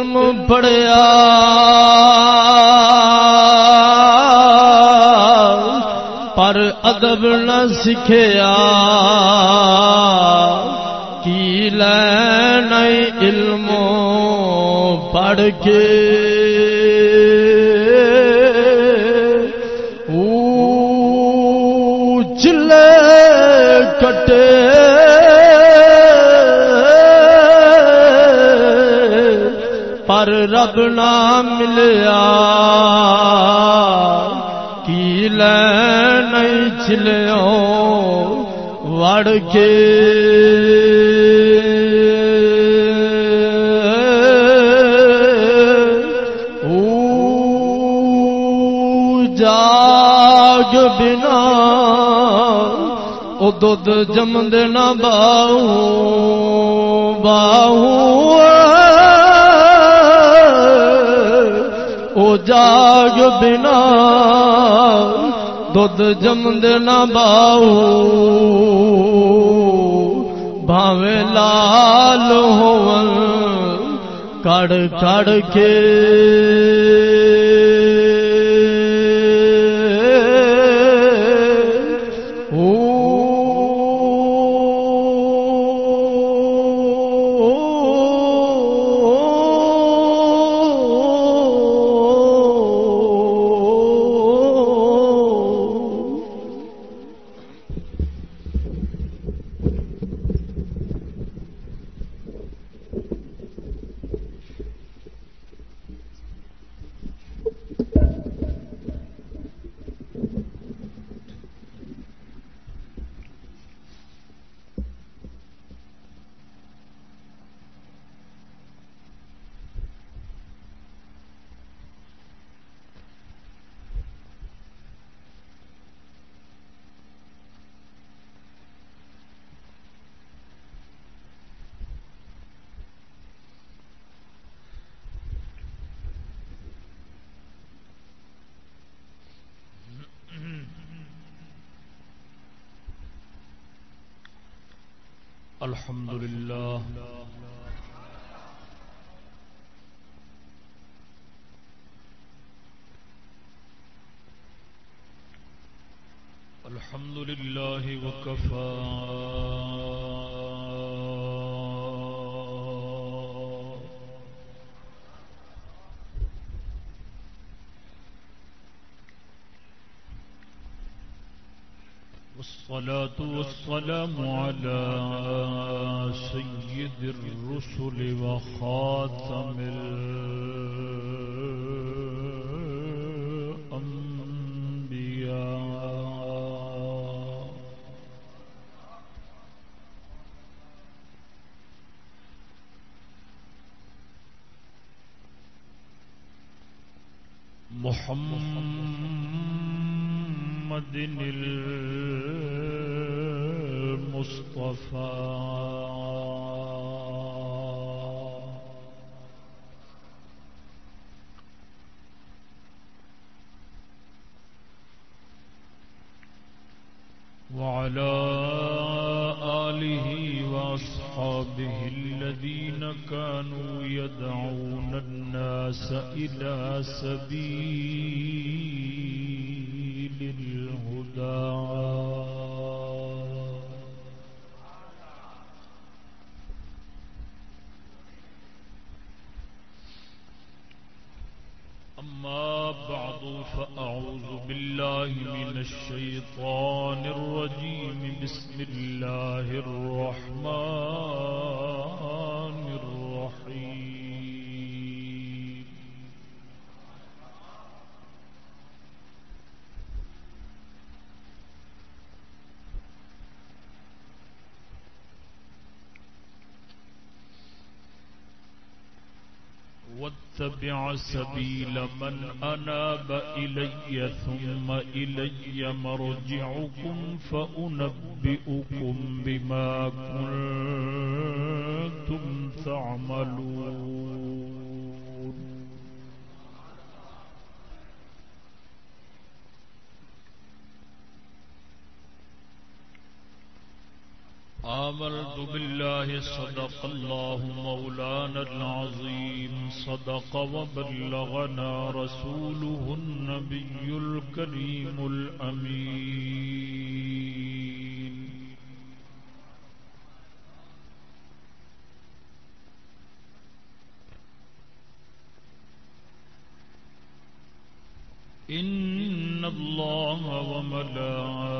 علم پڑیا پر ادب نہ سکھیا۔ کی لین علم پڑھ کے۔ رب نہ ملیا، کی نہیں چلو وڑ کے۔ جاگ بنا، او دودھ جمد نہ باؤ باؤ او جاگ بنا دودھ جمد نہ باؤ بھاوے لال ہو کڑ کڑ کے الحمد لله وكفى. والصلاة والسلام على سيد الرسل وخاتم الأنبياء. محمد المصطفى وعلى آله وأصحابه الذين كانوا يدعون الناس إلى سبيل واتبع سبيل من أناب إلي ثم إلي مرجعكم فأنبئكم بما كنتم تعملون. آمنت بالله صدق الله مولانا العظيم. صدق وبلغنا رسوله النبي الكريم الأمين. إن الله وملائكته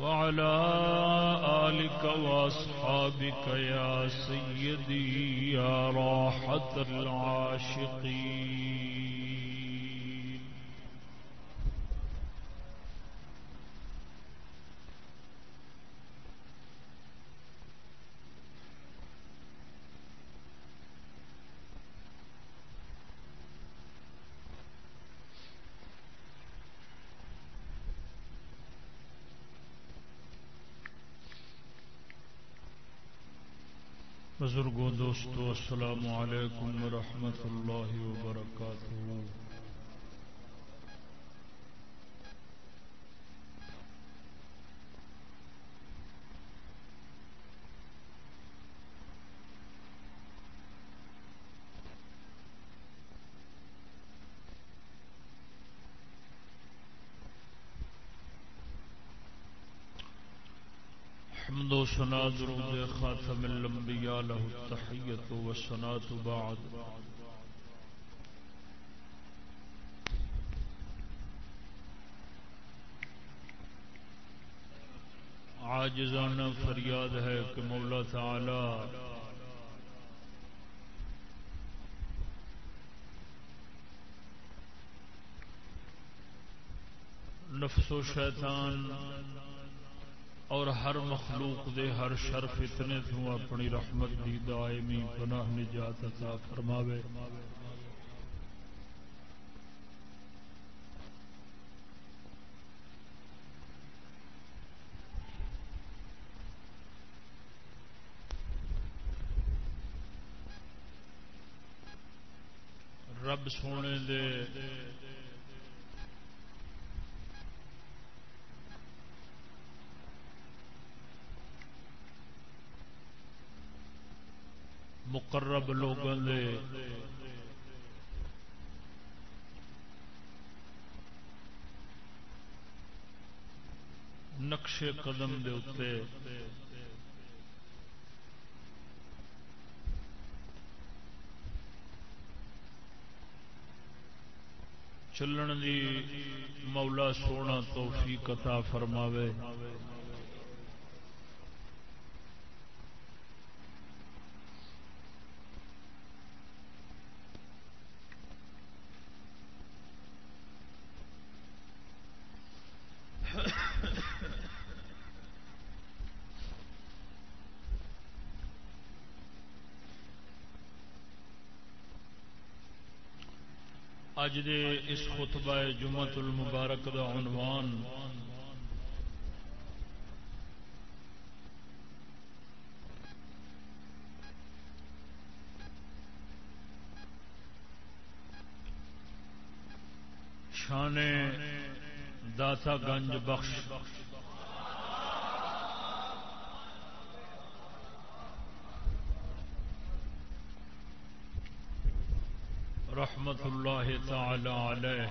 وعلى آلك وأصحابك يا سيدي يا راحة العاشقين. بزرگوں دوستو السلام علیکم ورحمۃ اللہ وبرکاتہ حمد و سنا درود خاتم الانبیاء له التحیت و سنات بعد. عاجزانہ فریاد ہے کہ مولا تعالی نفس و شیطان اور ہر مخلوق دے ہر شرف اتنے تو اپنی رحمت دی دائمی پناہ نجات عطا فرماوے۔ رب سونے دے مقرب لوگوں دے نقشے قدم دے اتے چلن دی مولا سونا توفیق عطا فرماوے۔ اج دے اس خطبہ جمعت المبارک دا عنوان شان داتا گنج بخش۔ رحمت اللہ تعالی علیہ.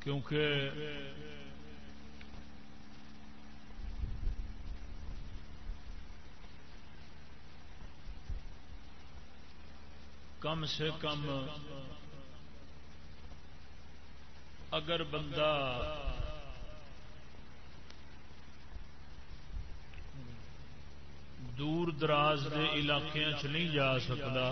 کیونکہ کم سے کم اگر بندہ دور دراز کے علاقے چ نہیں جا سکتا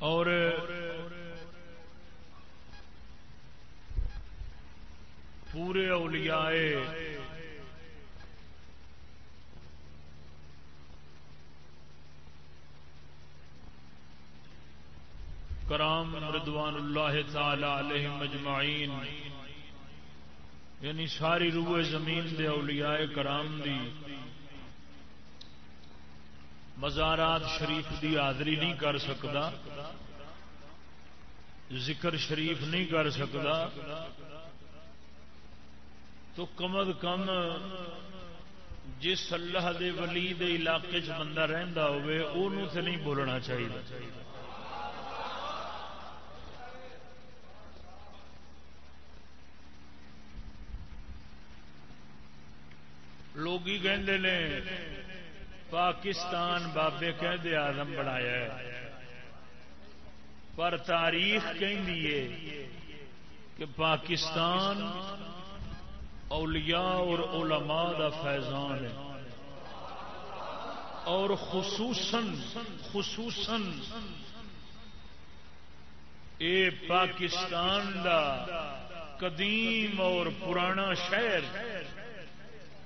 اور پورے اولیاء کرام ردوان اللہ تعالی علیہ مجمعین یعنی ساری روح زمین دے اولیاء کرام دی مزارات شریف دی حاضری نہیں کر سکتا ذکر شریف نہیں کر سکتا تو کم از کم جس اللہ دے ولی دے علاقے چ بندہ رہندا ہوئے اونوں تے نہیں بولنا چاہیے لوگ کہندے نے، پاکستان بابے قید آزم بنایا ہے۔ پر تاریخ کہ پاکستان اولیاء اور علماء دا فیضان ہے۔ اور خصوصاً خصوصاً اے پاکستان دا قدیم اور پرانا شہر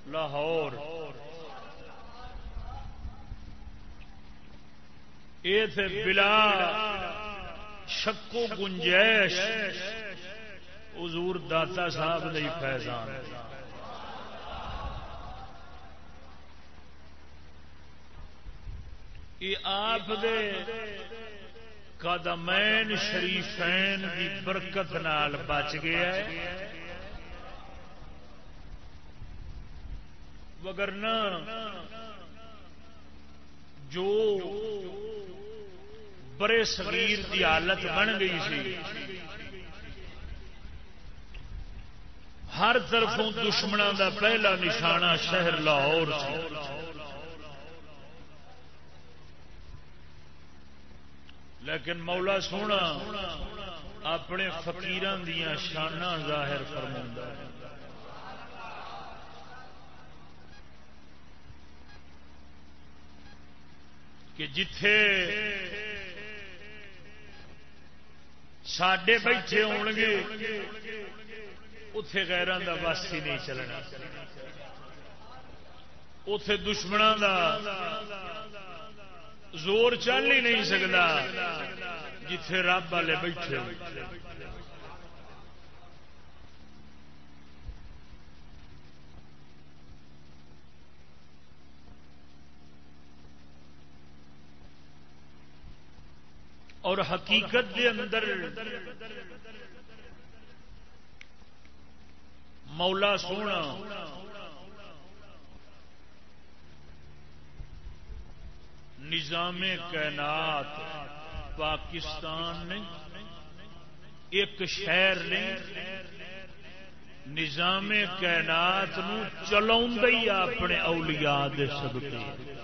لاہور۔ یہ بلا شکو گنجائش۔ حضور داتا صاحب نہیں فیضان۔ یہ آپ دے قدمین شریفین کی برکت نال بچ گیا ہے۔ وگرنا جو برے صغیر کی حالت بن گئی سی، ہر طرفوں دشمنوں دا پہلا نشانہ شہر لاہور لیکن مولا سونا اپنے فقیران دیا شانہ ظاہر فرما کہ جتھے ساڈے بیٹھے ہون گے اتے گیران کا بس ہی نہیں چلنا۔ اتے دشمنوں دا زور چل ہی نہیں سکتا جتھے رب والے بیٹھے۔ اور حقیقت دے اندر مولا سونا نظام کائنات پاکستان نے ایک شہر نے نظام کائنات چلا اپنے اولیاء دے سبتے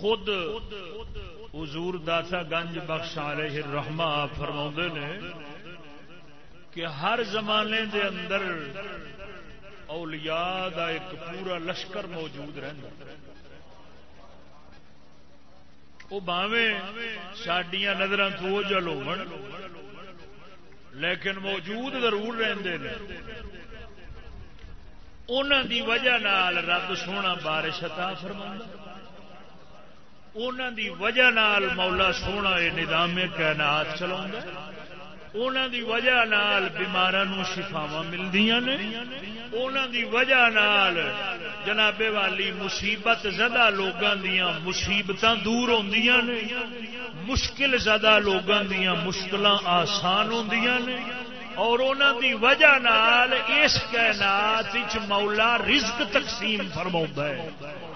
خود حضور داسا گنج بخش علیہ الرحمہ فرما نے کہ ہر زمانے دے اندر اولیاء دا ایک پورا لشکر موجود رہتا وہ باویں سڈیا نظر تو جل ہو لیکن موجود ضرور رہتے ہیں انہوں دی وجہ نال رب سونا بارش عطا فرما انہوں دی وجہ نال مولا سونا یہ نظام کائنات چلا انہوں دی وجہ نال بیمار شفاوا ملدی نے انہوں دی وجہ نال جناب والی مصیبت زدہ لوگوں دیا مصیبت دور ہوں نے مشکل زدہ لوگوں دیا مشکل آسان ہوں نے اور انہوں دی وجہ نال اس کائنات مولا رزق تقسیم فرما ہے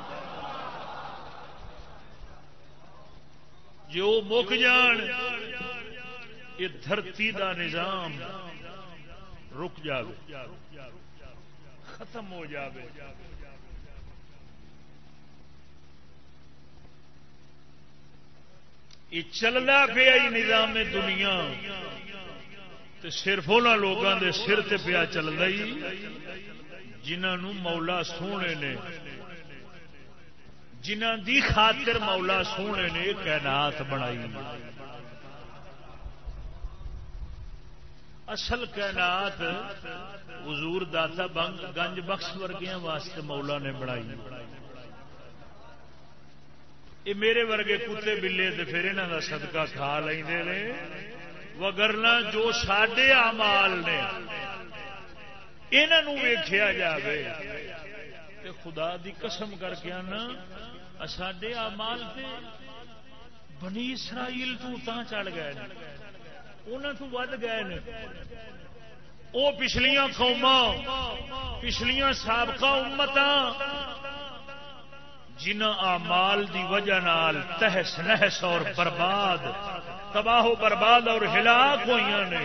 جو مک جان، یہ دھرتی دا نظام، رک جائے ختم ہو جائے یہ چلنا پیا نظام دنیا تو صرف ان لوگوں کے سر تے پیا چلتا ہی جنہوں مولا سونے نے جنہ دی خاطر مولا سونے نے کائنات بنائی۔ اصل کائنات حضور داتا بنگ گنج بخش ورگیا واسطے مولا نے بنائی۔ یہ میرے ورگے کتے بلے تو پھر یہاں کا سدکا کھا لیں وگرنا جو سڈے آمال نے انہوں ویخیا جائے خدا دی قسم کر کے آنا سڈے آمال سے بنی اسرائیل تو چڑھ گئے انہوں تو ود گئے وہ پچھلیاں قوما پچھلیاں سابقہ امت جنہ آمال دی وجہ نال تہس نہس اور برباد، تباہ و برباد اور ہلاک ہوئی نے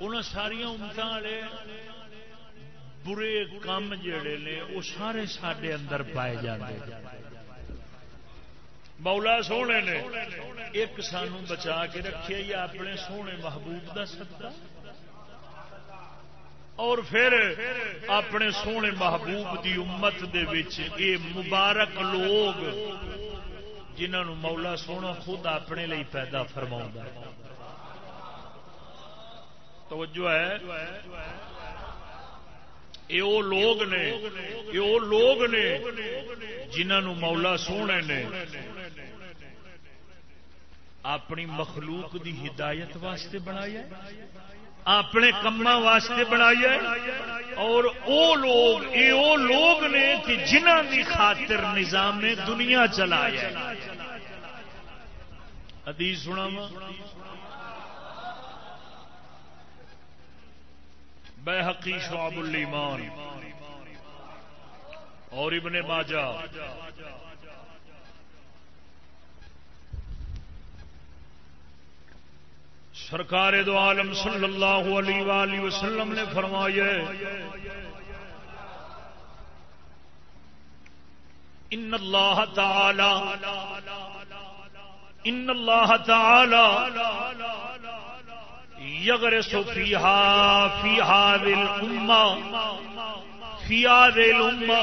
ان ساریا امت والے برے کام جڑے نے، وہ سارے سڈے اندر پائے جاتے مولا سونے نے ایک سانو بچا کے رکھے یا اپنے سونے محبوب کا سدا اور پھر اپنے سونے محبوب دی امت دے وچ اے مبارک لوگ جنہوں مولا سونا خود اپنے لیے پیدا فرما توجہ ہے۔ یہ لوگ نے یہ لوگ نے جنہوں مولا سونے نے اپنی مخلوق دی ہدایت واسطے بنایا اپنے کما واسطے بنایا اور او لوگ، اے او لوگ نے کہ جنہ دی خاطر نظام نے دنیا چلایا حدیث سنا بے حقی شعب الایمان اور ابن ماجہ سرکار دو عالم صلی اللہ علیہ وآلہ وسلم نے فرمایا ان اللہ تعالی ان اللہ تعالی یگر یغرس فیہا فیہا ذل امہ، فیہا ذل امہ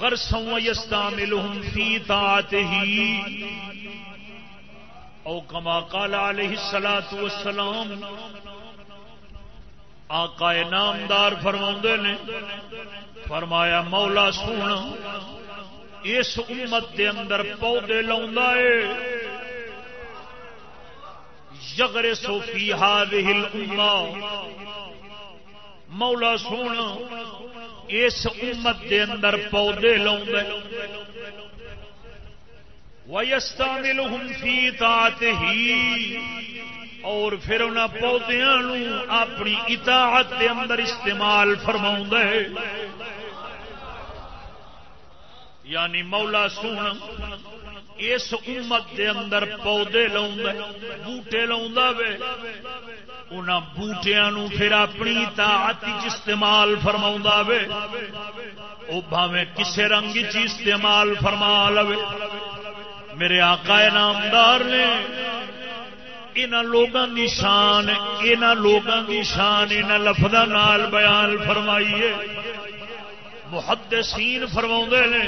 غرسا ویستعملہم فی طاعتہی۔ او کما کالا علیہ السلام والسلام، آقا نامدار فرما نے، فرمایا مولا سونا، اس امت دے اندر پودے لا یگر سوفی ہاد ہل مولا سونا، اس امت دے اندر پودے لا وَيَسْتَعْمِلُهُمْ فِي طَاعَتِهِ۔ اور پھر ان پودیاں اپنی اطاعت دے اندر استعمال فرما یعنی مولا سونا اس امت دے اندر پودے لاؤں بوٹے لاؤں وے۔ ان بوٹیا پھر اپنی اطاعت استعمال فرما وے۔ وہ بھاویں کسے رنگ چ استعمال فرما لو میرے آقا نامدار نے ان لوگوں کی شان ان لوگوں کی شان ان لفظ نال بیان فرمائیے محدثین فرما نے،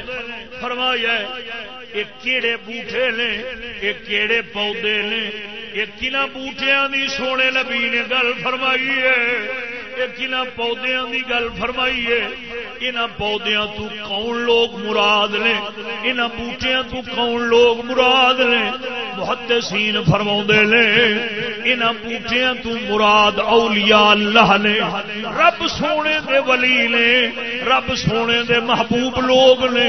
فرمایا یہ کیڑے بوٹے نے، یہ کیڑے پودے نے، یہ کن بوٹیا کی سونے نبی نے گل فرمائی ہے پودیاں دی گل فرمائیے یہاں پودیاں تو کون لوگ مراد نے یہاں بوٹیاں تو کون لوگ مراد نے؟ محدثین فرما نے یہاں بوٹیاں تو مراد اولیاء اللہ نے، رب سونے دے ولی نے، رب سونے سونے دے محبوب لوگ نے،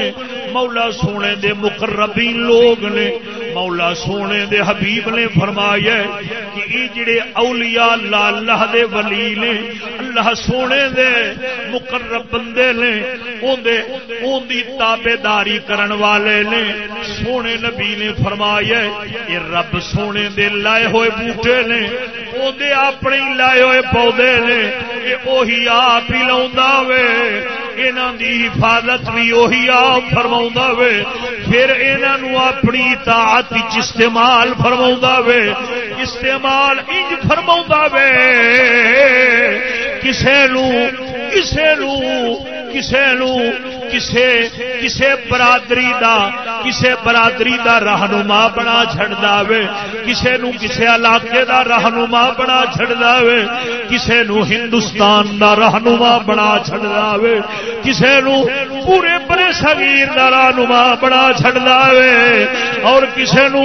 مولا سونے دے مقربین لوگ نے، مولا سونے دے حبیب نے فرمایا کہ یہ جڑے اولیاء اللہ اللہ دے ولی نے اللہ سونے دے مقرب بندے نے اون دی تابے داری کرن والے نے، سونے نبی نے فرمایا یہ رب سونے دے لائے ہوئے بوٹے نے دے اپنے لائے ہوئے پودے نے یہ وہی آپ ہی لا وے یہاں دی حفاظت بھی وہی آپ فرما وے، پھر یہاں اپنی طاعت استعمال فرما وے، استعمال انج فرما وے۔ کسے نو کسے نو کسے نو، کسے کسے برادری دا، کسے برادری دا رہنما بنا چھڑدا وے، کسے نو کسے علاقے دا رہنما بنا چھڑدا وے، کسے نو ہندوستان دا رہنما بنا چھڑدا وے، کسے نو پورے بڑے صغیر دا رہنما بنا چھڑدا وے، اور کسے نو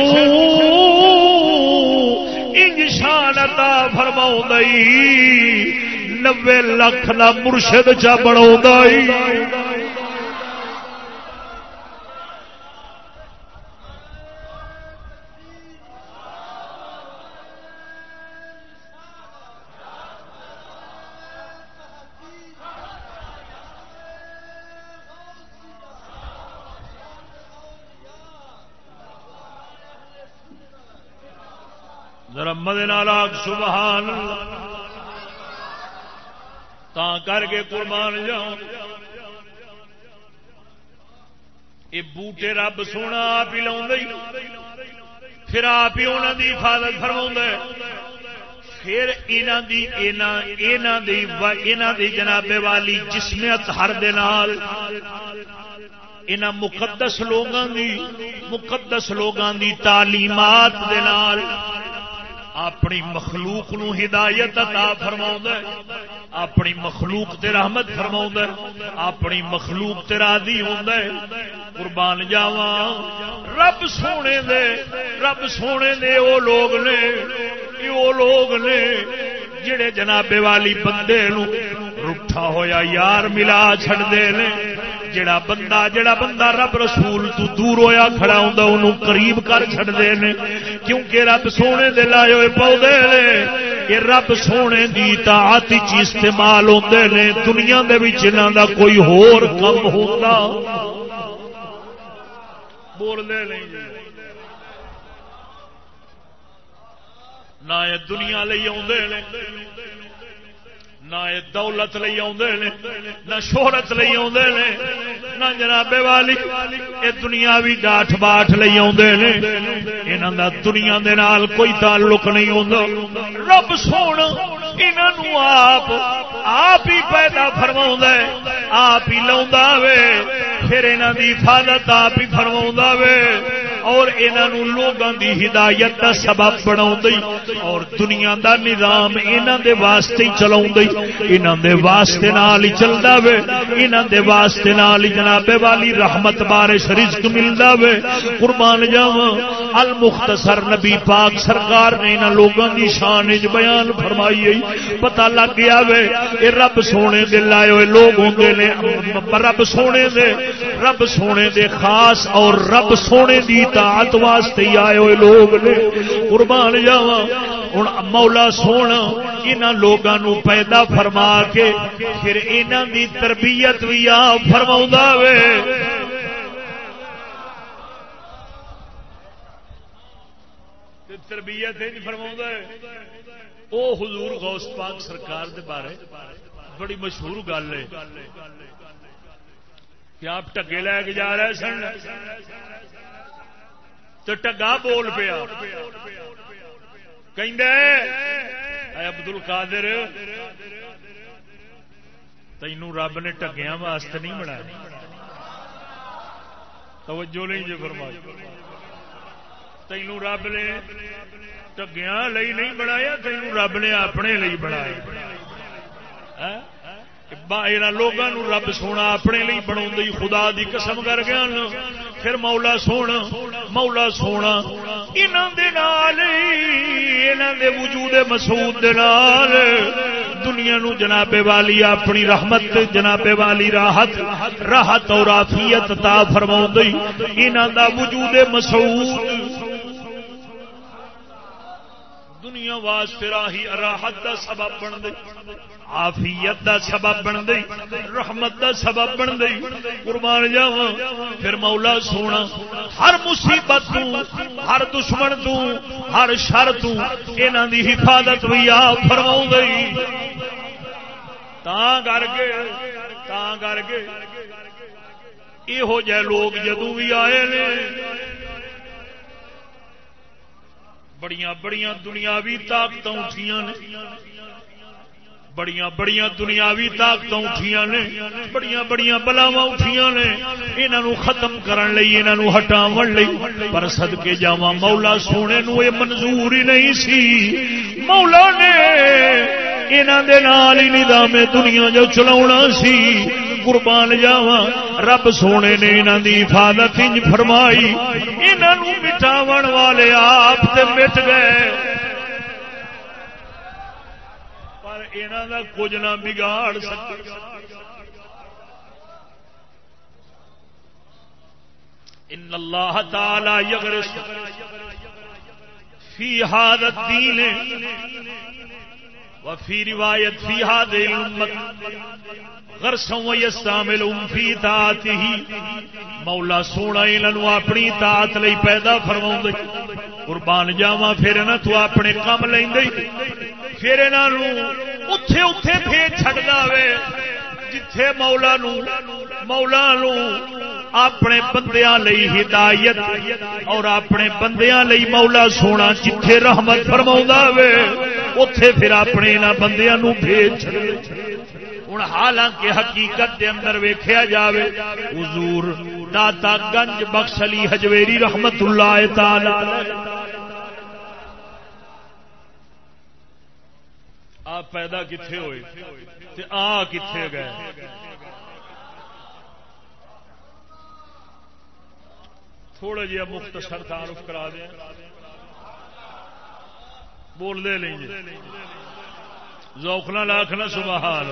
انشان عطا فرماؤں دئی نوے لکھ کا مرشد چا بنا ذرا مدن سبحان اللہ۔ تا کر کے قربان جاؤ یہ بوٹے رب سونا آپ ہی لاؤ پھر آپ ہی انہوں کی حفاظت فرما پھر یہاں دی جناب والی جسمیت ہر دال ان مقدس لوگوں دی مقدس لوگوں دی تعلیمات دے نال۔ اپنی مخلوق نو ہدایت عطا فرما اپنی مخلوق تے رحمت فرما اپنی مخلوق تے راضی ہوں قربان جاوا رب سونے دے، رب سونے دے او لوگ نے او لوگ نے جڑے جناب والی بندے نو روٹا ہویا یار ملا چھڑ دے نے۔ جڑا بندہ جڑا بندہ رب رسول تو دور ہویا کھڑا ہوں انہوں قریب کر چھڑ دے نے۔ کیونکہ رب سونے دے لائے ہوئے پودے نے یہ رب سونے دی طاعت چ استعمال ہوندے نے۔ دنیا دے وچ انہاں دا کوئی ہور کم ہوندا۔ بول دے نہیں۔ نہ دنیا لئی آوندے نہ دولت لئی آدھے نہ شہرت لئی آدھے نہ جنابے والی، یہ دنیا بھی ڈاٹ باٹ لئی آدھے یہاں کا دنیا دے نال کوئی تعلق نہیں ہوتا رب سونا انہوں آپ آپ ہی پیدا فرما آپ ہی لا پھر یہاں کی حفاظت آپ ہی فرما وے۔ اور انہوں لوگوں کی ہدایت کا سبب بنا اور دنیا دا نظام یہاں دے واسطے ہی چلا یہاں دے واسطے نال ہی چلتا وے۔ یہاں دے واسطے نال ہی جناب والی رحمت بارش رزق ملتا وے۔ قربان جاوا المختصر نبی پاک سرکار نے انہوں لوگوں کی شان بیان فرمائی پتا لگ گیا وے۔ یہ رب سونے دے لائے ہوئے لوگ ہوں نے۔ رب سونے دے۔ رب سونے دے خاص اور رب سونے دی اطاعت واسطے آئے ہوئے لوگ نے۔ قربان جاوا ہوں مولا سونا ان لوگوں پیدا فرما کے پھر انہوں دی تربیت بھی آ فرما وے۔ تربیت فرما وہ حضور غوث پاک سرکار دے بارے بڑی مشہور گل ہے۔ کہ آپ ٹگے لے کے جا رہے سن۔ تو ٹگا بول پیا۔ ابدل کادر تینوں رب نے ٹگیا واسطے نہیں بنایا۔ توجہ نہیں جی فرما تینوں رب نے ٹگیا نہیں بنایا تینوں رب نے اپنے بنایا۔ ہاں؟ لوگوں رب سونا اپنے لیے بنا خدا دی قسم کر گیا پھر مولا سونا مولا سونا انہوں دے وجود مسود دنیا نو جناب والی اپنی رحمت، جناب والی راحت راحت اور آفیت تا فرما انہوں دا وجود مسعود دنیا واسطے راہی راحت دا سبب بن گئی آفیت دا سبب بن گئی، رحمت دا سبب بن گئی۔ قربان جاوا پھر مولا سونا، ہر مصیبت تو، ہر دشمن تو، ہر شر تو انہاں دی حفاظت بھی آپ فرما گئی تا کر کے، تا کر کے یہو جہ لوگ جدو بھی آئے نے بڑیاں بڑیاں دنیاوی طاقت اٹھیاں نے۔ بڑیاں بڑیاں دنیاوی طاقت اٹھیاں نے۔ بڑیاں بڑیاں بلاوا اٹھیاں نے۔ انہوں ختم کرن لئی انہوں ہٹاون لئی۔ پر صدقے جاواں مولا سونے نو یہ منظور ہی نہیں سی۔ مولا نے انہوں دے نال ہی نظام دنیا جو چلاونا سی۔ قربان جاوا رب سونے نے انہوں دی حفاظت انج فرمائی۔ انہوں مٹاو والے آپ تے مٹ گئے۔ پر انہوں دا کچھ نہ بگاڑ سکے۔ ان اللہ تعالی یغرس فی هذا الدین۔ وفي روایت فی هذه الامه مولا سونا انہوں اپنی تات لئی پیدا فرما قربان جاوا پھر نہ تو اپنے کام لیں پھر اتے اتے پھر چڑ دے جتھے مولا نو مولا نو اپنے بندیاں لئی ہدایت اور اپنے بندیاں لئی مولا سونا جتھے رحمت فرما وے اتے پھر اپنے انہاں بندیاں نو بھیج ہوں حالانکہ حقیقت دے اندر ویخیا جاوے، حضور داتا گنج بخش علی حجویری رحمت اللہ تعالی آپ پیدا کتنے ہوئے؟ تے آ کتنے گئے؟ تھوڑا جہا مختصر تعارف کرا دیں۔ بول دے لیں زوکنا جی۔ لاکھنا سبحان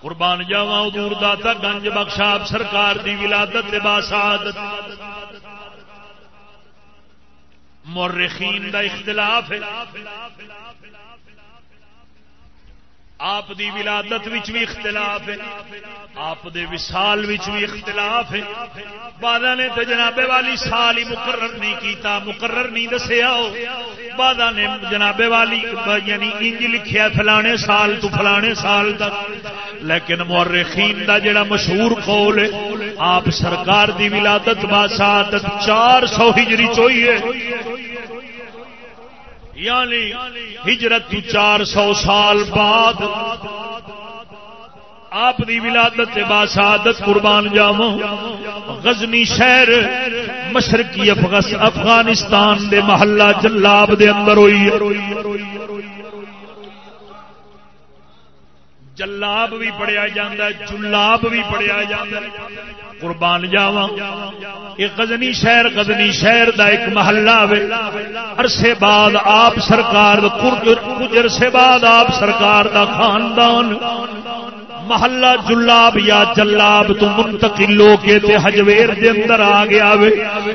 قربان جاوا دور داتا گنج بخشاب سرکار دی ولادت باسعادت مورخین دا اختلاف ہے۔ آپ دی ولادت وچ بھی اختلاف ہے، آپ دے وصال وچ بھی اختلاف ہے۔ بادہ نے تو جناب والی سال ہی مقرر نہیں کیتا، مقرر نہیں دسیا بادہ نے جناب والی یعنی انج لکھیا فلانے سال تو فلانے سال تک۔ لیکن مورخین دا جڑا مشہور قول ہے، آپ سرکار دی ولادت باسعادت چار سو ہجری چوئی یعنی ہجرت چار سو سال بعد آپ دی ولادت باسعادت قربان جاو غزنی شہر مشرقی افغانستان دے محلہ جلاب دے اندر ہوئی۔ جلاب بھی پڑیا جاتا ہے، جلاب بھی پڑیا جا قربان جاوا یہ غزنی شہر غزنی شہر دا ایک محلہ عرصے بعد آپ سرکار کچھ عرصے بعد آپ سرکار دا خاندان۔ محلہ جلاب یا جلاب تو منتقل ہو کے تے حجویر دے اندر آ گیا وے۔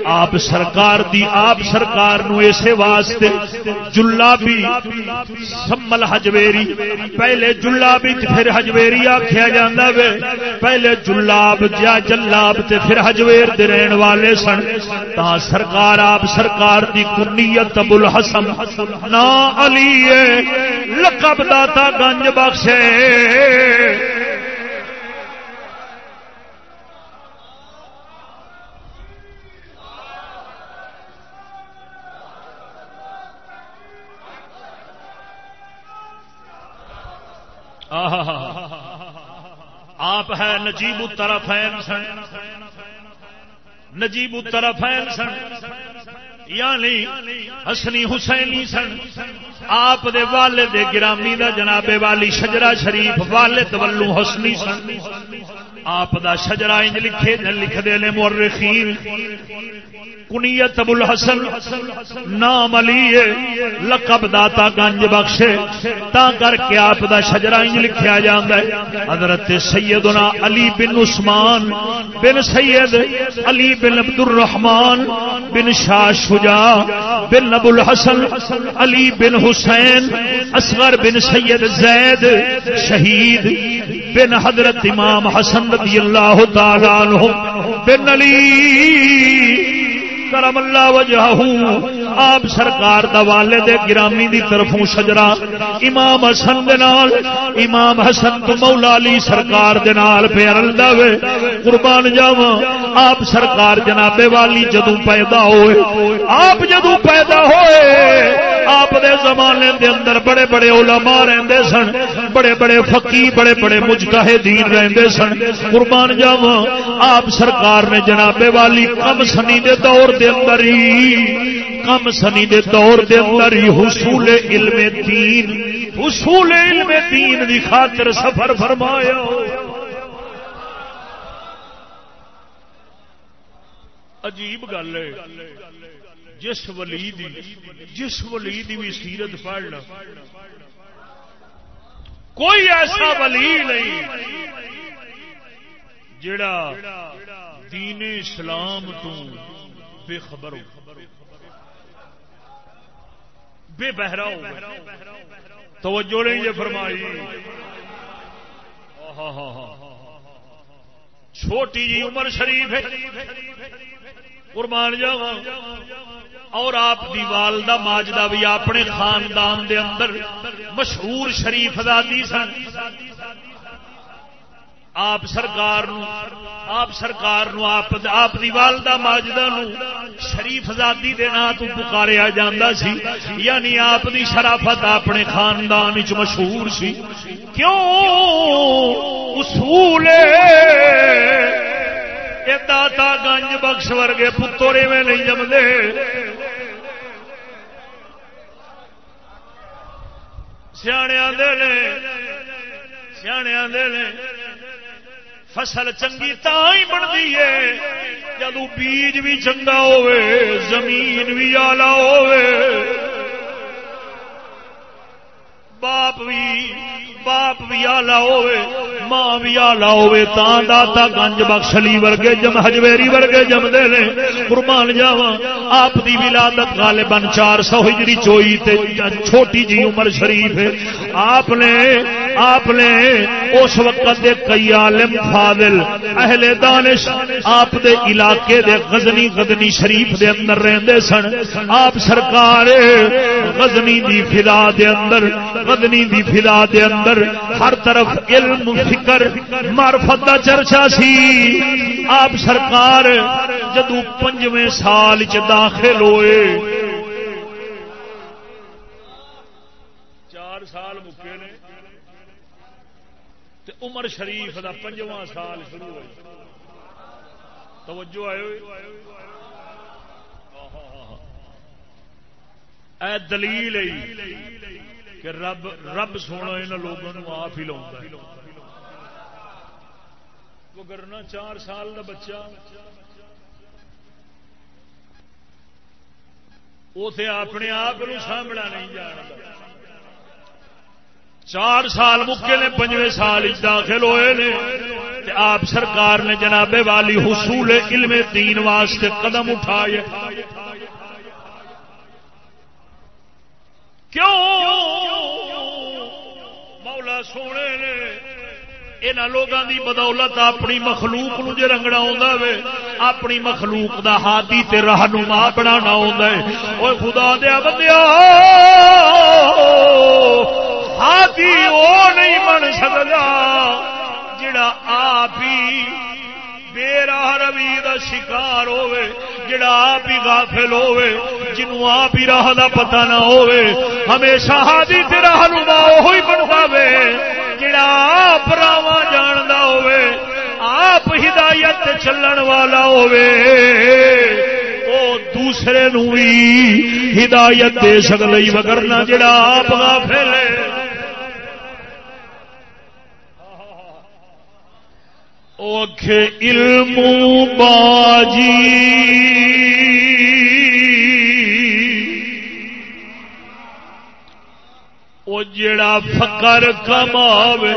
آپ سرکار دی، آپ سرکار نو اسے واسطے جلابی سمل حجویری۔ پہلے جلابی تے پھر حجویری آکھیا جاندا وے۔ پہلے جلاب یا جلاب تے پھر حجویر دے رہن والے سن۔ تا سرکار، آپ سرکار دی کنیت ابو الحسن نا علی، لقب داتا گنج بخشے۔ آپ ہے نجیب الطرفین سن۔ نجیب الطرفین سن۔ یعنی حسنی حسینی سن۔ آپ دے والد گرامی دا جناب والی شجرا شریف والد ولو حسنی سن۔ آپ دا شجرا انج لکھے لکھتے ہیں مورخین۔ کنیت ابو الحسن، نام علی لقب داتا گنج بخشے، تا کر کے آپ دا شجرا انج لکھیا جاندا ہے۔ حضرت سیدنا علی بن عثمان بن سید، علی بن عبد الرحمان بن شاہ شجاع بن ابو الحسن، علی بن حسین، اصغر بن سید زید، شہید بن حضرت امام حسن رضی اللہ تعالی عنہ بن علی۔ کرم اللہ وجہ آپ سرکار دا والد گرامی دی طرفوں شجرا۔ امام حسن دے نال، امام حسن تو مولا علی سرکار دے نال پیرل دے قربان جاواں، آپ سرکار جناب والی جدوں پیدا ہوئے۔ آپ جدوں پیدا ہوئے، آپ دے زمانے دے اندر بڑے بڑے علماء رہندے سن، بڑے بڑے فقی، بڑے بڑے مجتہدین رہندے سن۔ قربان جاواں، آپ سرکار نے جناب والی کم سنی دے دور دے اندر ہی کم سنی دے دور دے اندر ہی حصول علم دین، حصول علم دین دی خاطر سفر فرمایا۔ عجیب گل ہے۔ جس ولی دی، جس ولی دی بھی سیرت پڑھنا۔ کوئی ایسا ولی نہیں جڑا دین اسلام تو بے خبر ہو۔ بے بہرا ہو توجہ نہیں یہ فرمائی۔ چھوٹی جی عمر شریف ہے۔ قربان جاوا اور آپ دی والدہ ماجدہ بھی اپنے خاندان دے اندر مشہور شریف دادی سن۔ آپ سرکار آپ سرکار آپ آپ دی والدہ ماجدہ شریف زادی دے نا تو پکاریا جاندہ سی یعنی آپ دی شرافت اپنے خاندان چ مشہور سی۔ کیوں؟ اصول داتا گنج بخش ورگے پتوڑے میں نہیں جمدے۔ سیانے آدھے سیانے آدھے فصل چنگی ہی بنتی ہے۔ جدو بیج بھی چنگا ہوے زمین بھی آلہ ہوے باپ بھی باپ بھی آلہ ہوئے، ماں بھی آلہ ہوئے، تاں داتا گنج بخشلی ورگے جم ہجویری ورگے جم دے لے قربان جاواں، آپ دی ولادت غالباً چار سو ہجری چوئی تے چھوٹی جی عمر شریف ہے۔ آپ نے آپ نے اس وقت دے کئی عالم فاضل، اہل دانش، آپ دے علاقے دے غزنی غزنی شریف دے اندر رہندے سن۔ آپ سرکار غزنی دی فضا دے اندر، غزنی دی فضا دے اندر ہر طرف علم، فکر، معرفت دا چرچا سی۔ آپ سرکار جدو پنجویں سال چ داخل ہوئے۔ چار سال مکے نے۔ عمر شریف دا پنجواں سال شروع ہوئی توجہ آئے ہوئے۔ اے دلیل کہ رب رب سونا ان لوگوں آپ ہی لاؤں وہ چار سال کا بچہ اتے اپنے آپ سامنا نہیں جانتا چار سال مکے نے پنجے سال داخل ہوئے نے۔ آپ سرکار نے جناب والی حصول علم دین واسطے قدم اٹھائے۔ کیوں؟ مولا سونے نے یہاں لوگوں کی بدولت اپنی مخلوق نو جی رنگنا آ اپنی مخلوق دا ہاتھی تے رہنما بنا وہ خدا دیا بندیا ہاتھی وہ نہیں بن سکتا جڑا آپ ہی بے راہ روی کا شکار ہوے جڑا آپ ہی غافل ہوے جنوں آپ ہی راہ دا پتہ نہ ہوے ہمیشہ ہادی تے راہ نما وہی بنتا وے جڑا آپ راواں جاندا ہوے آپ ہدایت چلن والا ہوے دوسرے نو بھی ہدایت دے سکئی وگرنا جڑا آپ غافل ہے۔ علم باجی۔ وہ جڑا فقر کماوے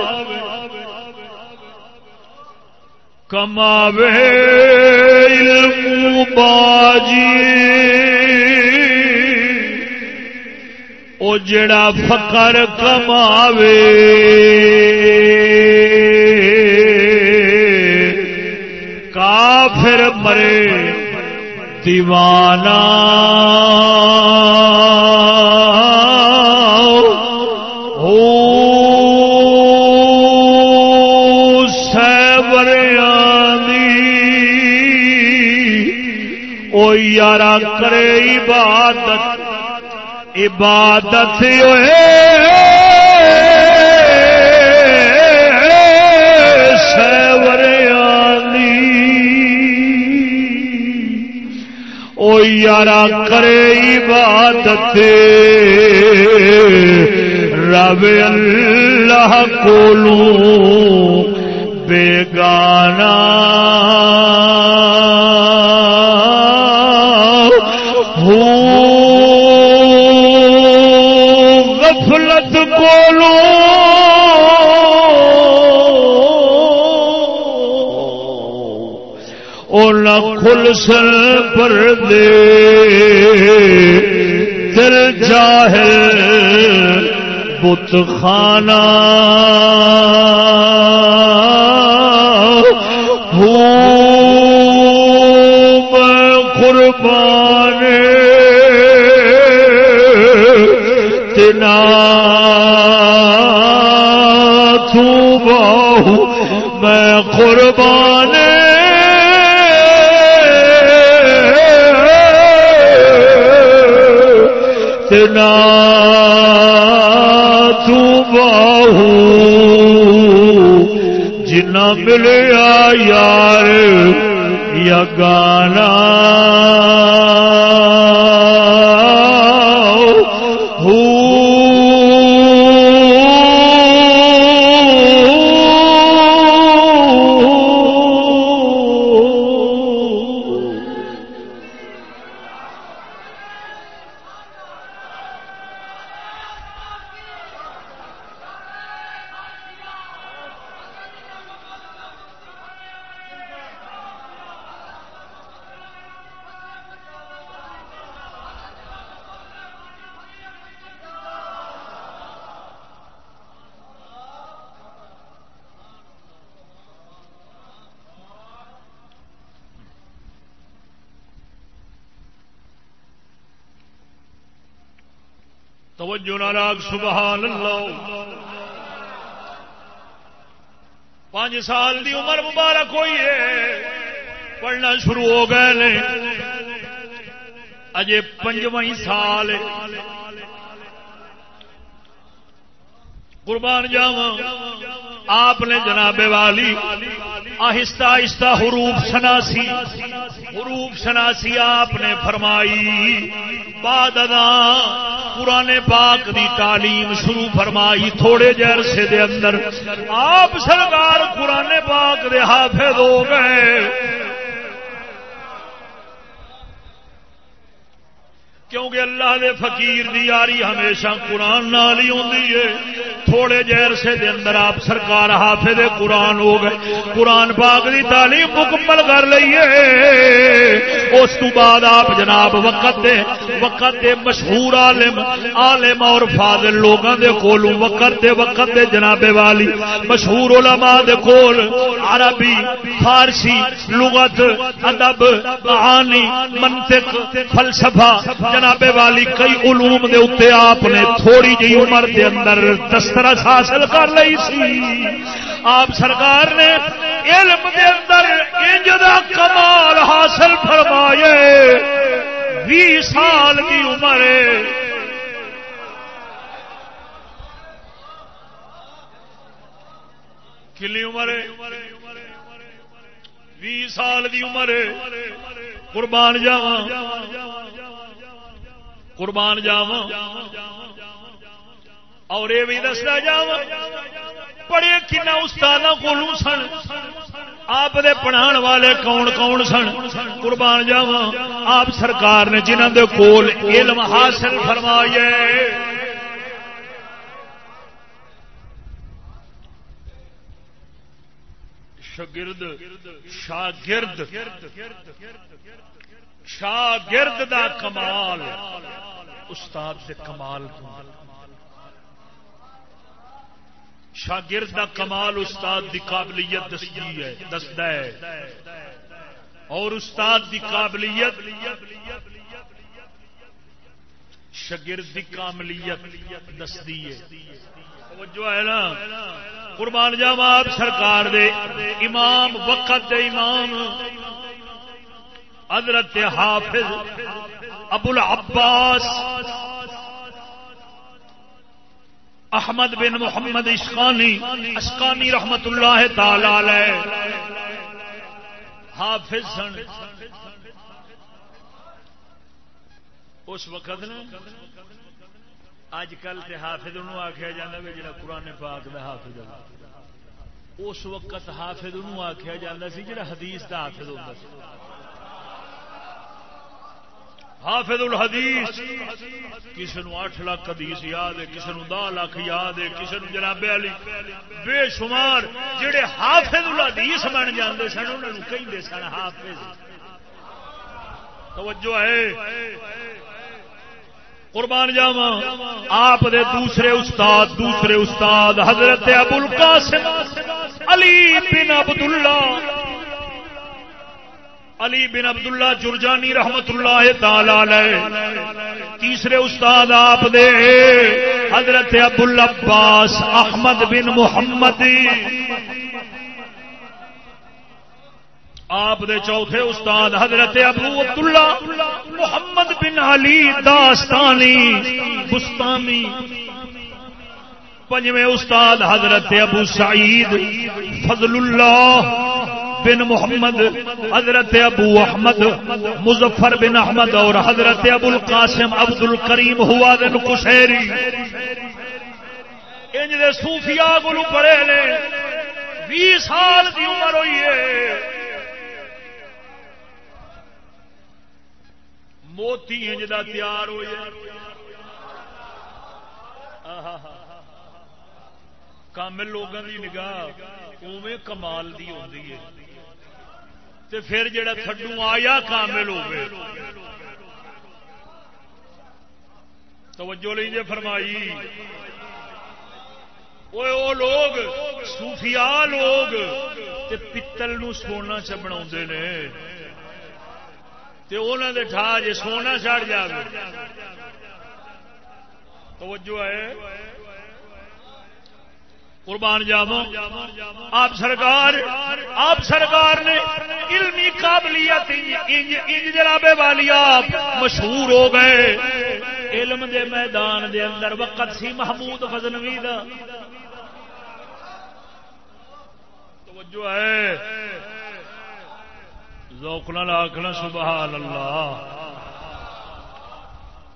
کماوے علم باجی۔ وہ جڑا فقر کماوے۔ کافر مرے دیوانہ۔ یارا کرے عبادت۔ عبادت ہوئے۔ کوئی یارا کرے عبادت رب اللہ کولو بیگانا اولا کھل سل پر دے دل جاہل بت خانہ۔ قربان تنا تو باہو میں قربان۔ اتنا تو باہو جنا ملیا یار یا گانا۔ سال دی عمر مبارک ہوئی ہے۔ پڑھنا شروع ہو گئے اجے پنجویں سال قربان جاو آپ نے جناب والی آہستہ آہستہ حروف شناسی حروف شناسی آپ نے فرمائی۔ بعد ادا پرانے پاک دی تعلیم شروع فرمائی، تھوڑے جرسے دے اندر۔ آپ سرکار پرانے پاک دے حافظ ہو گئے۔ کیونکہ اللہ دے فقیر دی یاری ہمیشہ قرآن نال ہی ہوندی ہے۔ تھوڑے جیرسے دے اندر آپ سرکار حافظ قرآن ہو گئے۔ قرآن پاک دی تعلیم مکمل کر لئیے اس تو بعد آپ جناب وقت دے وقت دے مشہور عالم عالم اور فاضل لوگوں دے کولوں وقت دے وقت دے جناب والی، مشہور علماء دے کول عربی، فارسی، لغت، ادب، معانی، منطق، فلسفہ جناب والی، کئی علوم دے اتنے آپ نے تھوڑی جی عمر دے اندر دسترس حاصل کر لی سی۔ آپ سرکار نے علم دے اندر انج دا کمال حاصل فرمائے۔ بھی سال کی عمر کلی عمر بھی سال کی عمر قربان جاوا قربان جاوا اور یہ بھی دسنا جا پڑھے کن استاد کو سن، آپ دے پڑھان والے کون کون سن؟ قربان جاوا آپ سرکار نے جنہوں دے کول علم حاصل فرمائے شگرد شاگرد شاگرد دا کمال۔ استاد سے کمال شاگرد دا کمال استاد دی قابلیت دستی ہے، دستا ہے۔ اور استاد دی قابلیت شگرد دی کاملیت دستی ہے۔ جو ہے نا؟ قربان جاوا آپ سرکار دے۔ امام وقت دے امام۔ حضرت حافظ ابو العباس احمد بن محمد اشقانی اشقانی رحمت اللہ تعالی حافظ سن۔ اس وقت نا اج کل تے حافظ انہوں آخیا جا جا قرآن پاک دا حافظ ہے۔ اس وقت حافظ انہوں آخیا جا سی جا حدیث دا حافظ ہوتا سی۔ حافظ الحدیث، کسی نو اٹھ لاکھ حدیث یاد ہے، کسی نو دہ لاکھ یاد ہے، کسی نو جناب علی۔ بے شمار جڑے حافظ الحدیث بن جاندے سن انہوں نے کہیں سن حافظ۔ توجہ ہے۔ قربان جاوا آپ دے دوسرے استاد دوسرے استاد، حضرت ابو القاسم علی بن عبداللہ۔ علی بن عبداللہ جرجانی رحمت اللہ تعالی تیسرے استاد آپ دے، حضرت ابو العباس احمد بن محمد آپ دے چوتھے استاد حضرت ابو عبداللہ محمد بن علی داستانی بستانی. پنجویں استاد حضرت ابو سعید فضل اللہ بن محمد، حضرت ابو احمد، مظفر بن احمد اور حضرت ابو القاسم عبد الکریم ہوا دن کشیری انج دے صوفیاء کو پڑے نے بھی سال کی عمر ہوئی ہے۔ موتی انج دا تیار ہوئے کامل لوگوں کی نگاہ اوے کمال دی ہوتی ہے۔ تے پھر جڑا تھڈو آیا کامل ہو توجہ لیجیے فرمائی۔ وہ او لوگ، صوفیاء لوگ تے پتل نو سونا چ بنا نے۔ تے انہوں دے ٹھا جے سونا چڑھ جائے توجہ ہے۔ قربان جاو آپ سرکار آپ سرکار نے علمی قابلیت جناب والی آپ مشہور ہو گئے۔ علم دے میدان دے اندر وقت سی محمود فضنوی دا۔ توجہ ہے۔ ذوقنا لاکھنا سبحان اللہ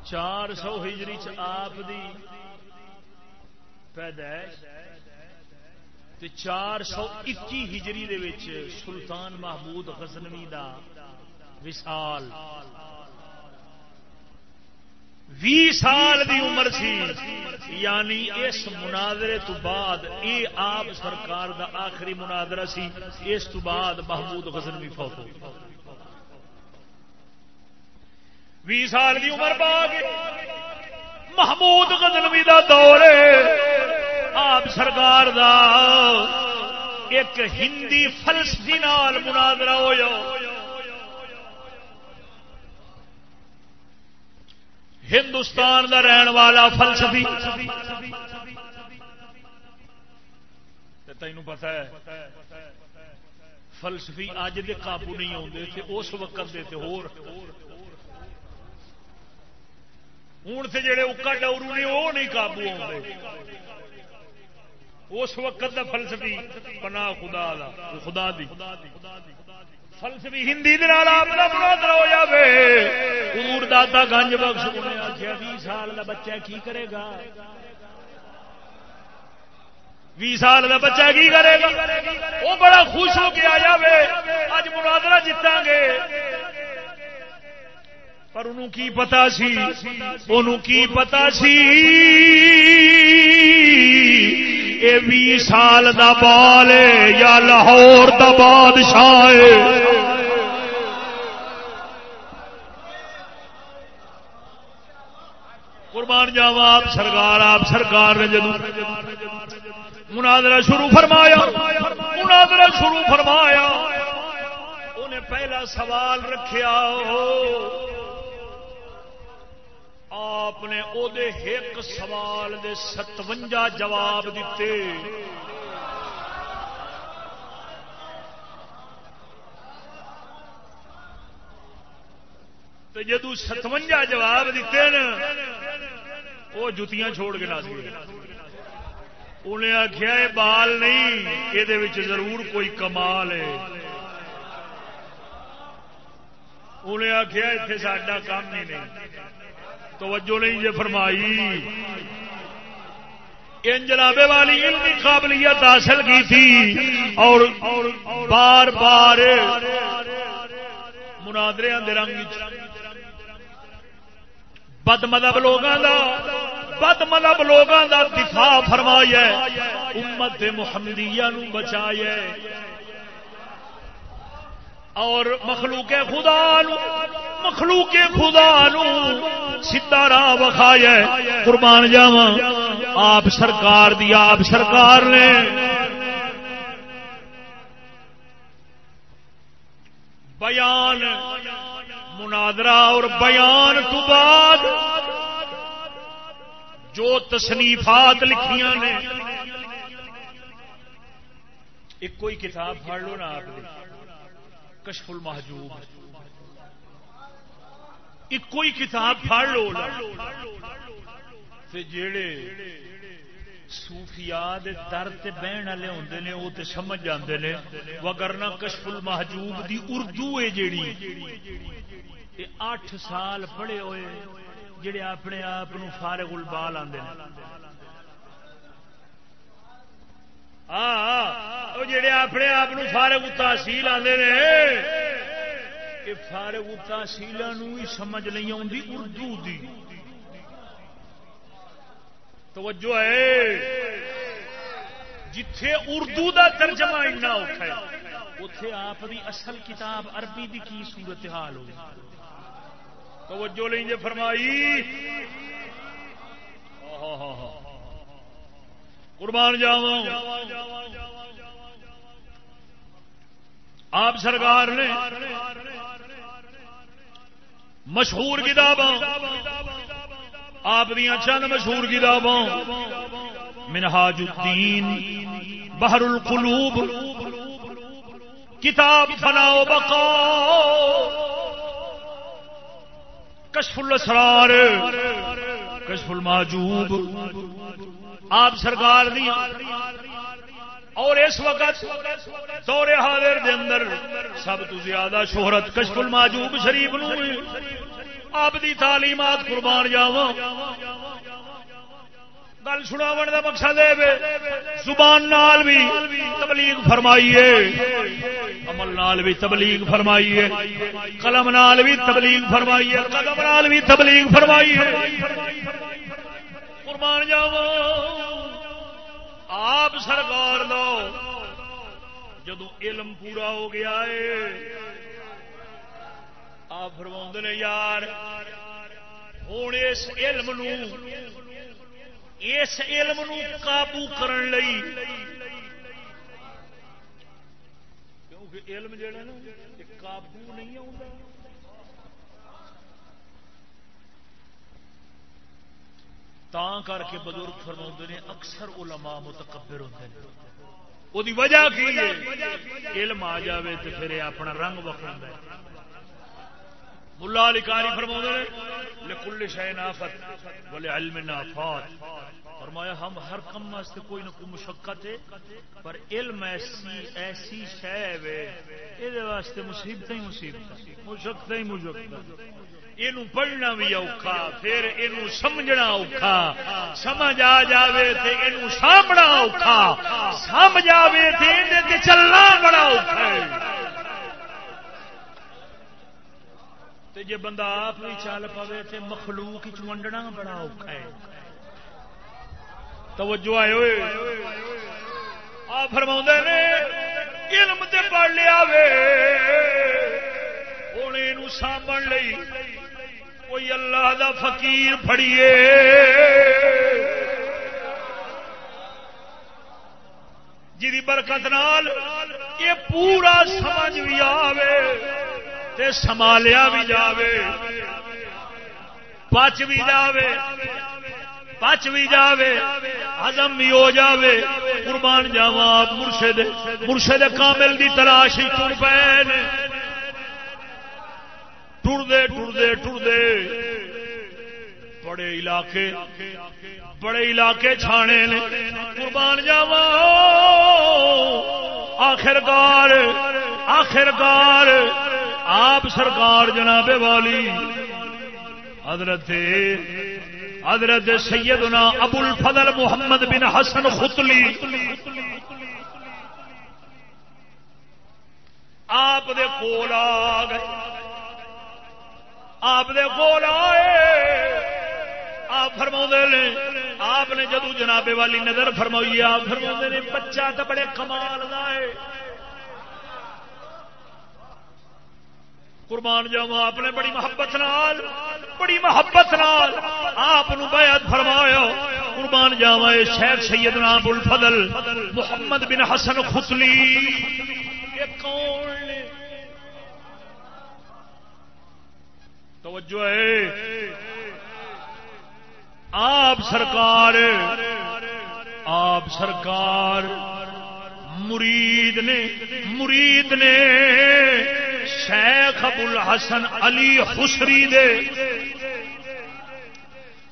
چار سو ہجری چ آپ دی پیدائش چار سو اکی ہجری دے وچ سلطان محمود غزنوی دا وصال. وی سال دی عمر سی یعنی اس مناظرے تو بعد، اے آپ سرکار دا آخری مناظرہ سی، اس تو بعد محمود غزنوی فوت ہو وی سال دی عمر باغ محمود غزنوی دا دور ہے۔ آپ سرکار دا ایک ہندی فلسفی نال مناظرہ ہو ہندوستان دا رہن والا فلسفی۔ تین پتا ہے، فلسفی اج دے قابو نہیں آتے تھے اس وقت دے تھے ہوں سے جڑے اکا ڈورو نے وہ نہیں قابو آتے اس وقت دا فلسفی پنا خدا دا، خدا دی۔ فلسفی ہندی آپ ہو جائے پور دادا گنج بخش آخیا بھی سال کا بچہ کی کرے گا؟ بھی سال کا بچہ کی کرے گا؟ وہ بڑا خوش ہو کے آ جائے اج مناظرہ جیتا گے۔ پر انہوں کی پتا سی، انہوں کی پتا سی۔ اے بھی سال دا بال یا لاہور دا بادشاہ قربان جاوا آپ، سرکار آپ سرکار نے جدو مناظرہ شروع فرمایا، مناظرہ شروع فرمایا، انہیں پہلا سوال رکھیا آپ نے او دے ایک سوال دے ستوجا جواب دیتے۔ جدو ستوجا جواب دیتے نا وہ جتیاں چھوڑ کے نس گئے۔ انہیں آخیا یہ بال نہیں یہ ضرور کوئی کمال ہے۔ انہیں آخیا اتنے ساڈا کام ہی نہیں۔ توجہ نہیں جی فرمائی۔ ان جنابے والی علمی قابلیت حاصل کی تھی اور بار بار منادرے رنگ بد مذہب لوگوں کا بد مذہب لوگوں کا دفاع فرمایا امت محمدیہ نو بچایا اور مخلوق خدا نو، مخلوق خدا نو سیدا راہ وکھایا قربان جاوا آپ سرکار دی، آپ سرکار نے۔ بیان منادرا اور بیان تو بعد جو تصنیفات لکھیاں نے، ایک کوئی کتاب پڑھ لو نا آپ کشف المحجوب۔ ایک کوئی کتاب پڑھ لو جڑے سوفیا در سے بہن والے ہوں نے وہ تو سمجھ جاتے ہیں وگرنا کشف المحجوب دی اردو ہے جیڑی، اے اٹھ سال پڑھے ہوئے جڑے اپنے آپ فارغ البال آندے نے۔ آتے جڑے اپنے آپ فارغ تحصیل آتے ہیں فارغ تحصیل ہی سمجھ نہیں آتی اردو دی توجہ ہے جتھے اردو دا ترجمہ اتنا اوکھا ہے اتے آپ دی اصل کتاب عربی دی کی صورت حال ہوگی توجہ لیں جے فرمائی ہاں ہاں ہاں قربان جاوا آپ سرکار نے مشہور کتاب آپ دیا چند مشہور کتابوں منہاج الدین بحر القلوب کتاب فنا بقا، کشف الاسرار، کشف الماجوب آپ سرکار دیا۔ اور اس وقت دور حاضر دے اندر سب تو زیادہ شہرت کشف الماجوب شریف نو آپ دی تعلیمات قربان جاواں۔ گل سناو کا مقصد ہے زبان نال بھی تبلیغ فرمائیے۔ عمل نال بھی تبلیغ فرمائیے۔ قلم نال بھی تبلیغ فرمائیے۔ قدم نال بھی تبلیغ فرمائیے۔ قربان جاو آپ سرکار لو جدو علم پورا ہو گیا ہے آپ فرما نے یار ہوں اس علم نو اس علم نو قابو کرن لئی کیونکہ علم جڑا نا قابو نہیں آتا تا کر کے بزرگ فرما نے اکثر علماء متکبر ہوتے ہیں وہ وجہ کی؟ ہے علم آ جائے تو پھر اپنا رنگ وکھا ملا علی کاری فرما لکل شہ نافت بولے علم نافات۔ فرمایا ہم ہر کم واسطے کوئی نہ کوئی مشقت ہے پر علم ایسی ایسی شہ یہ واسطے مصیبت ہی مصیبت مشقت ہی مشقت یہ پڑھنا بھی اوکھا، پھر یہ سمجھنا اوکھا۔ سمجھ آ جائے تو یہ سامنا اوکھا۔ سمجھ آئے تو چلنا بڑا اوکھا جی بندہ آپ بھی چل پے تو مخلوق ونڈنا بڑا اوکھا ہے۔ توجہ آئے ہوئے۔ آ فرما نے، علم تے پڑھ لیا وے۔ ہوں یہ سامن لی کوئی اللہ دا فقیر فڑیے جی برکت نال یہ پورا سمجھ بھی آوے تے سنبھالیا بھی جاوے۔ پچ بھی جاوے پچ بھی جاوے ہزم بھی ہو جاوے۔ قربان جاوا مرشد مرشد کامل دی تلاش تر پے ٹردے ٹردے ٹردے بڑے علاقے بڑے علاقے چھانے نے۔ قربان جاوا آخرکار آخرکار۔ آپ سرکار جناب والی۔ حضرت حضرت سیدنا ابو الفضل محمد بن حسن خطلی۔ آپ دے کول آ گئے۔ آپ دے کول آئے۔ آپ فرما نے، آپ نے جدو جنابے والی نظر فرمائی آپ فرما نے، بچہ تو بڑے کمال ہے۔ قربان جاوا آپ نے بڑی محبت نال، بڑی محبت نال آپ بیعت فرمایا۔ قربان جاوا شہر سید نام الفضل محمد بن حسن خسلی کون نے؟ توجہ ہے۔ آپ سرکار آپ سرکار مرید نے مرید نے شیخ ابو الحسن علی حسری دے۔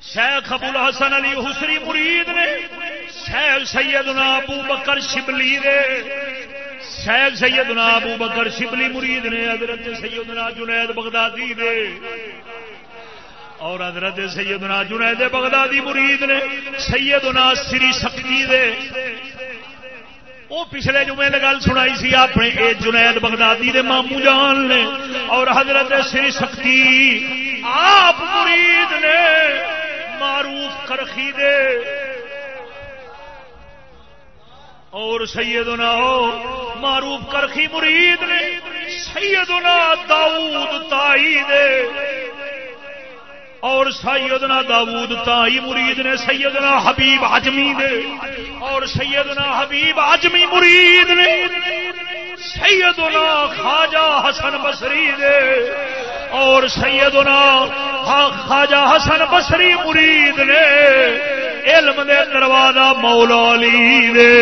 شیخ ابو الحسن علی حسری مرید نے، شیخ سیدنا ابو بکر شبلی دے۔ شیخ سیدنا ابو بکر شبلی مرید نے حضرت سیدنا جنید بغدادی دے اور حضرت سیدنا جنید بغدادی مرید نے سیدنا سری سکتی دے وہ پچھلے جمعے نے گل سنائی سی اپنے اے جنید بغدادی دے مامو جان نے اور حضرت سری سکتی آپ مرید نے معروف کرخی دے اور سیدنا معروف کرخی مرید نے سیدنا داؤد تائی دے اور سیدنا داود تائی مرید نے سیدنا حبیب اجمی دے اور سیدنا حبیب اجمی مرید نے سیدنا خواجہ حسن بصری دے اور سیدنا خواجہ حسن بصری مرید نے علم دے دروازہ مولا علی دے۔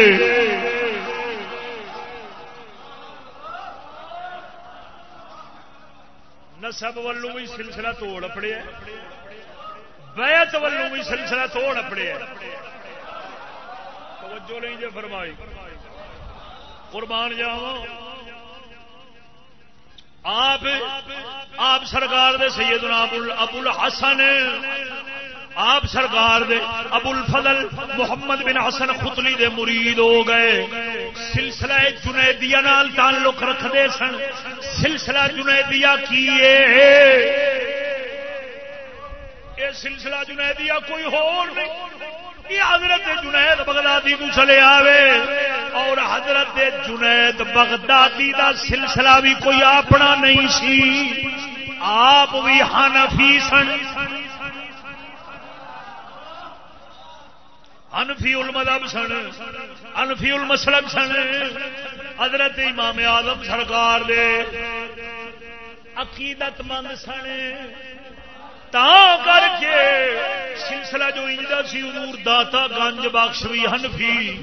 نسب ولو بھی سلسلہ توڑ اپڑے بیت ولو بھی سلسلہ توڑ اپڑے توجہ نہیں جی فرمائی۔ قربان جاؤ آپ آپ سرکار دے سیدنا ابو الحسن۔ آپ سرکار دے ابو الفضل محمد بن حسن خطلی دے مرید ہو گئے۔ سلسلہ جنیدیا نال تعلق رکھتے سن۔ سلسلہ جنیدیا کی سلسلہ جنیدیا کوئی ہو حضرت جنید بغدادی کو چلے آوے۔ اور حضرت جنید بغدادی دا سلسلہ بھی کوئی اپنا نہیں سی۔ آپ بھی حنفی سن۔ انفی المدب سن، انفی المسلم سن۔ حضرت امام آدم سرکار دے عقیدت مند سن۔ تا کر کے سلسلہ جو انجا سی حضور داتا گنج بخش بھی ہنفی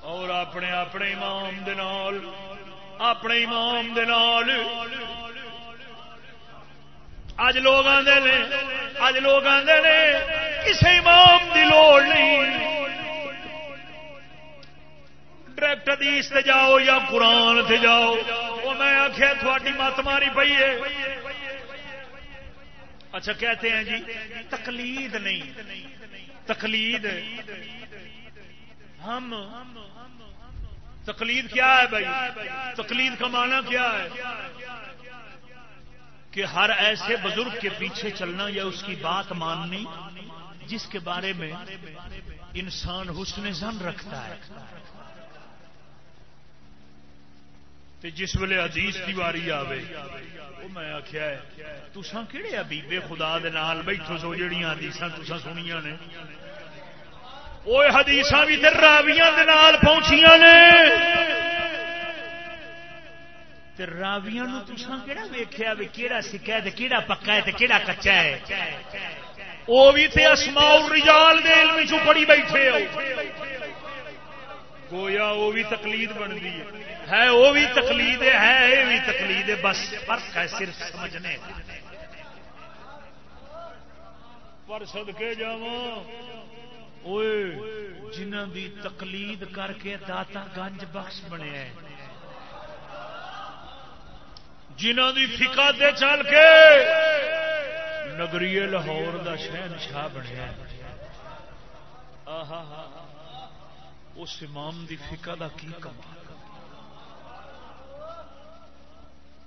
اور اپنے اپنے امام دنال اپنے امام دال اج لوگ آتے نے، اج لوگ آتے نے کسی امام کی لوڑ نہیں۔ ڈائریکٹ ادیس سے جاؤ یا قرآن سے جاؤ۔ وہ میں آخیا تھوڑی مت ماری پی ہے۔ اچھا کہتے ہیں جی تقلید نہیں۔ تقلید۔ ہم، تقلید کیا ہے بھائی؟ تقلید کا معنی کیا ہے؟ کہ ہر ایسے بزرگ کے پیچھے چلنا یا اس کی بات ماننی جس کے بارے میں انسان حسن زن رکھتا ہے۔ جس ویلے عزیز کی واری آئے وہ میں آخیا تسان کہڑے ابیبے خدا دال بیٹھو سو جہیا حدیث تسان سنیا نے؟ وہ حدیث بھی راویاں پہنچیاں نے۔ راویاں تسان کہڑا ویخیا بھی کہڑا سکھا ہے کہڑا پکا ہے کہڑا کچا ہے؟ وہ بھی تے اسماؤ رجال دے علم چ پڑی بیٹھے ہو۔ گویا وہ بھی تقلید بنتی ہے۔ ہے وہ بھی تقلید ہے یہ بھی تقلید ہے، بس فرق ہے صرف سمجھنے پر سد کے جا جنہ دی تقلید کر کے داتا گنج بخش بنے جنہ دی فکا دے چل کے نگری لاہور دا شہنشاہ بنیا اس امام دی فکا دا کی کمال؟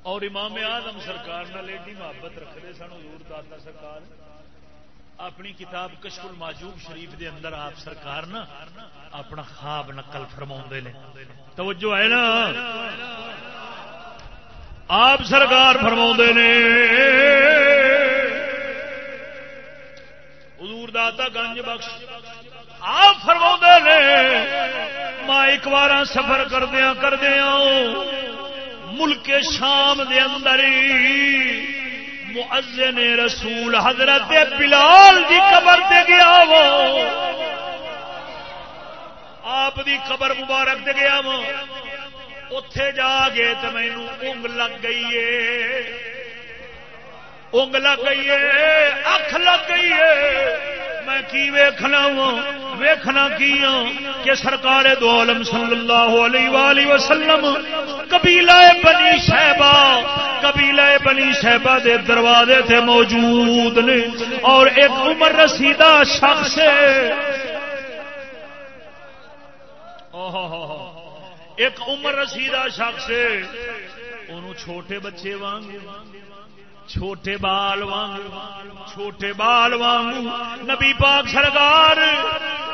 اور امام آدم سرکار نال ایڈی محبت رکھتے سن، حضور داتا سرکار۔ اپنی کتاب کشف الماجوب شریف دے اندر آپ سرکار نا اپنا خواب نقل فرما نے۔ توجہ ہے نا؟ آپ سرکار فرما نے۔ حضور داتا گنج بخش، آپ فرما نے ماں ایک بار سفر کردیا کردیا ملک شام دے اندر مؤذن رسول حضرت بلال دی قبر تے گیا وہ۔ آپ دی قبر مبارک دے گیا وہ۔ اتے جا گے تو مینو اونگ لگ گئی ہے اونگ لگ گئی ہے اکھ لگ گئی ہے میں کی ویکھنا ویکھنا کی ہوں کہ سرکار دو عالم صلی اللہ علیہ وآلہ وسلم قبیلہ بنی صحبہ قبیلہ بنی صحبہ دے دروازے تے موجود نے اور ایک عمر رسیدہ شخص ہے ایک عمر رسیدہ شخص انہوں چھوٹے بچے وانگ، چھوٹے بال وانگ، چھوٹے بال وانگ، نبی پاک سرکار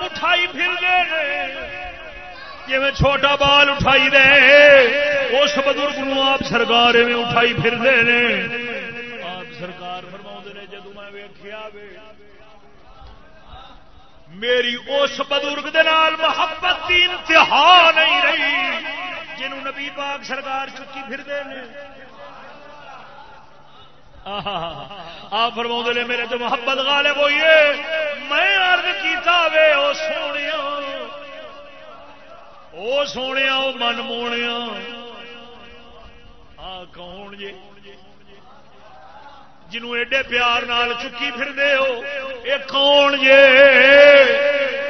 اٹھائی پھر دے جی میں چھوٹا بال اٹھائی دے، اس بزرگ نو آپ سرکار میں اٹھائی پھر دے نے۔ آپ سرکار فرما نے جدو میں ویخیا میری اس بزرگ محبت کی انتہا نہیں رہی جنہوں نبی پاک سرکار چکی پھر دے نے۔ آپ فرما نے میرے تو محبت غالب ہوئی ہے۔ میں ارد کیتا وے، او سونے او سونے او من مونے آ کون جی؟ جنوں ایڈے پیار نال چکی پھر دے ہو اے کون جے؟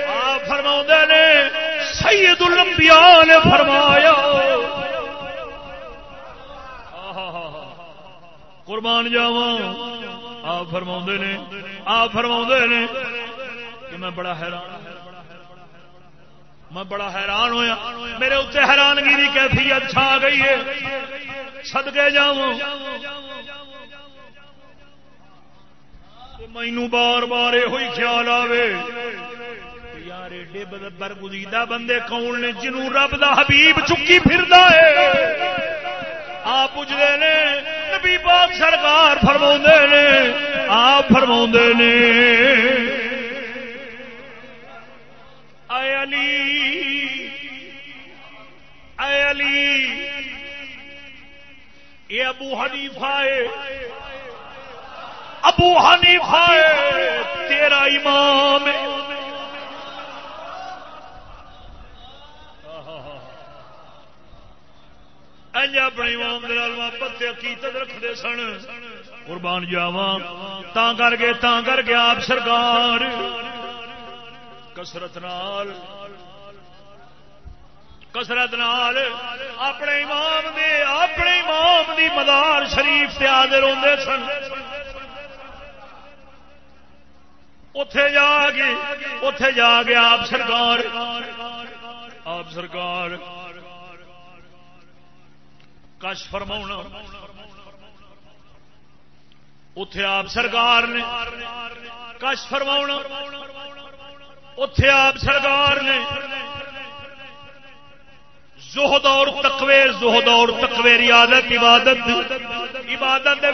آپ فرما نے سید الانبیاء نے فرمایا۔ قربان جاوا آپ فرما نے، آپ فرما نے کہ میں بڑا حیران میں بڑا حیران ہویا۔ میرے اتنے حیرانگی کی کیفیت چھا گئی ہے۔ سدکے جا مینو بار بار یہ خیال آئے یار ایڈے برگزیدہ بندے کون نے جنوں رب دا حبیب چکی پھر آپ پوچھتے ہیں نبی پاک سرکار فرما نے، آپ فرما نے، اے علی اے علی یہ ابو حنیفہ ہے ابو حنیفہ ہے، تیرا امام انج اپنے امام دلال محبت عقیدت رکھتے سن، قربان جاوا تا کر کے تا کر کے آپ سرکار۔ کسرت نال کسرت نال اپنے امام دے، اپنے امام دی مدار شریف سے حاضر ہوتے سن۔ اتے جا کے اتے جا کے آپ سرکار۔ آپ سرکار۔ کش فرما اتے آپ سرکار نے۔ کش فرما اتے آپ سرکار نے۔ زہد اور تقوی، زہد اور تقوی ریاضت عبادت عبادت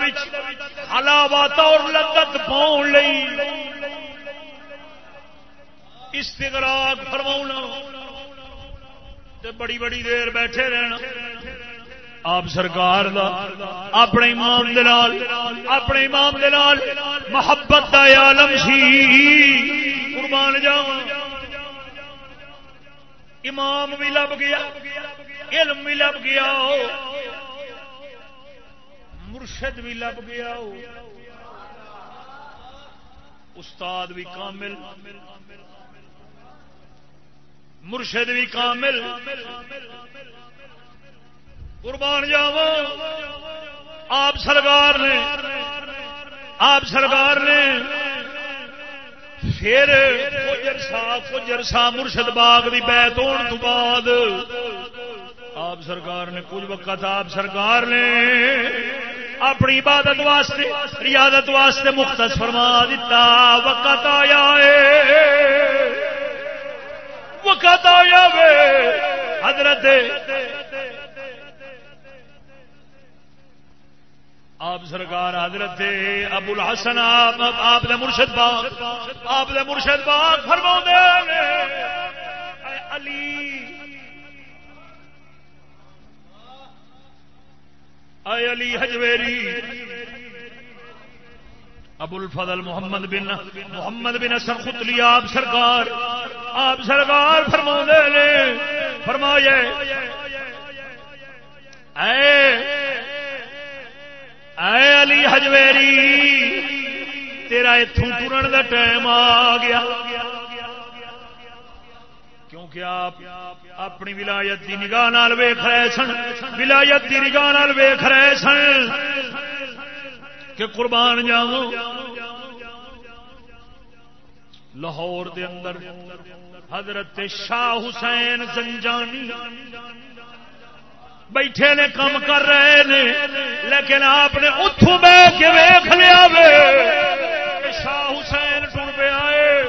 حلاوات اور لذت پاؤن لئی۔ استغراق فرما بڑی بڑی دیر بیٹھے رہنا۔ آپ سرکار دا، اپنے امام دلال اپنے امام دلال محبت دا عالم سی۔ قربان جاؤ امام بھی لب گیا، علم بھی لب گیا۔ مرشد بھی لب گیا۔ استاد بھی کامل۔ مرشد بھی کامل. قربان جاو آپ سرکار نے، آپ سرکار نے پھر کجر سا مرشد باغ کی بیت ہونے تو بعد آپ سرکار نے کچھ وقت آپ سرکار نے اپنی عبادت واسطے، ریاضت واسطے مختص فرما دیتا، وقت آیا وقت آیا حضرت آپ سرکار حضرت ابو الحسن، آپ نے مرشد باغ، آپ نے مرشد باغ فرما علی۔ اے علی حجویری۔ ابو الفضل محمد بن محمد بن اصل خطلی آپ سرکار۔ آپ سرکار فرما نے فرمایا اے اے علی حجویری، تیرا اتوں ٹرن کا ٹائم آ گیا۔ کیونکہ آپ اپنی ولایت کی نگاہ ویخ رہے سن، ولایت کی نگاہ ویخ رہے سن کہ قربان جاؤ لاہور دے اندر حضرت شاہ حسین زنجانی بیٹھے نے کام کر رہے نے، لیکن آپ نے اتوں بہ کے ویخ لیا شاہ حسین ٹر پہ آئے۔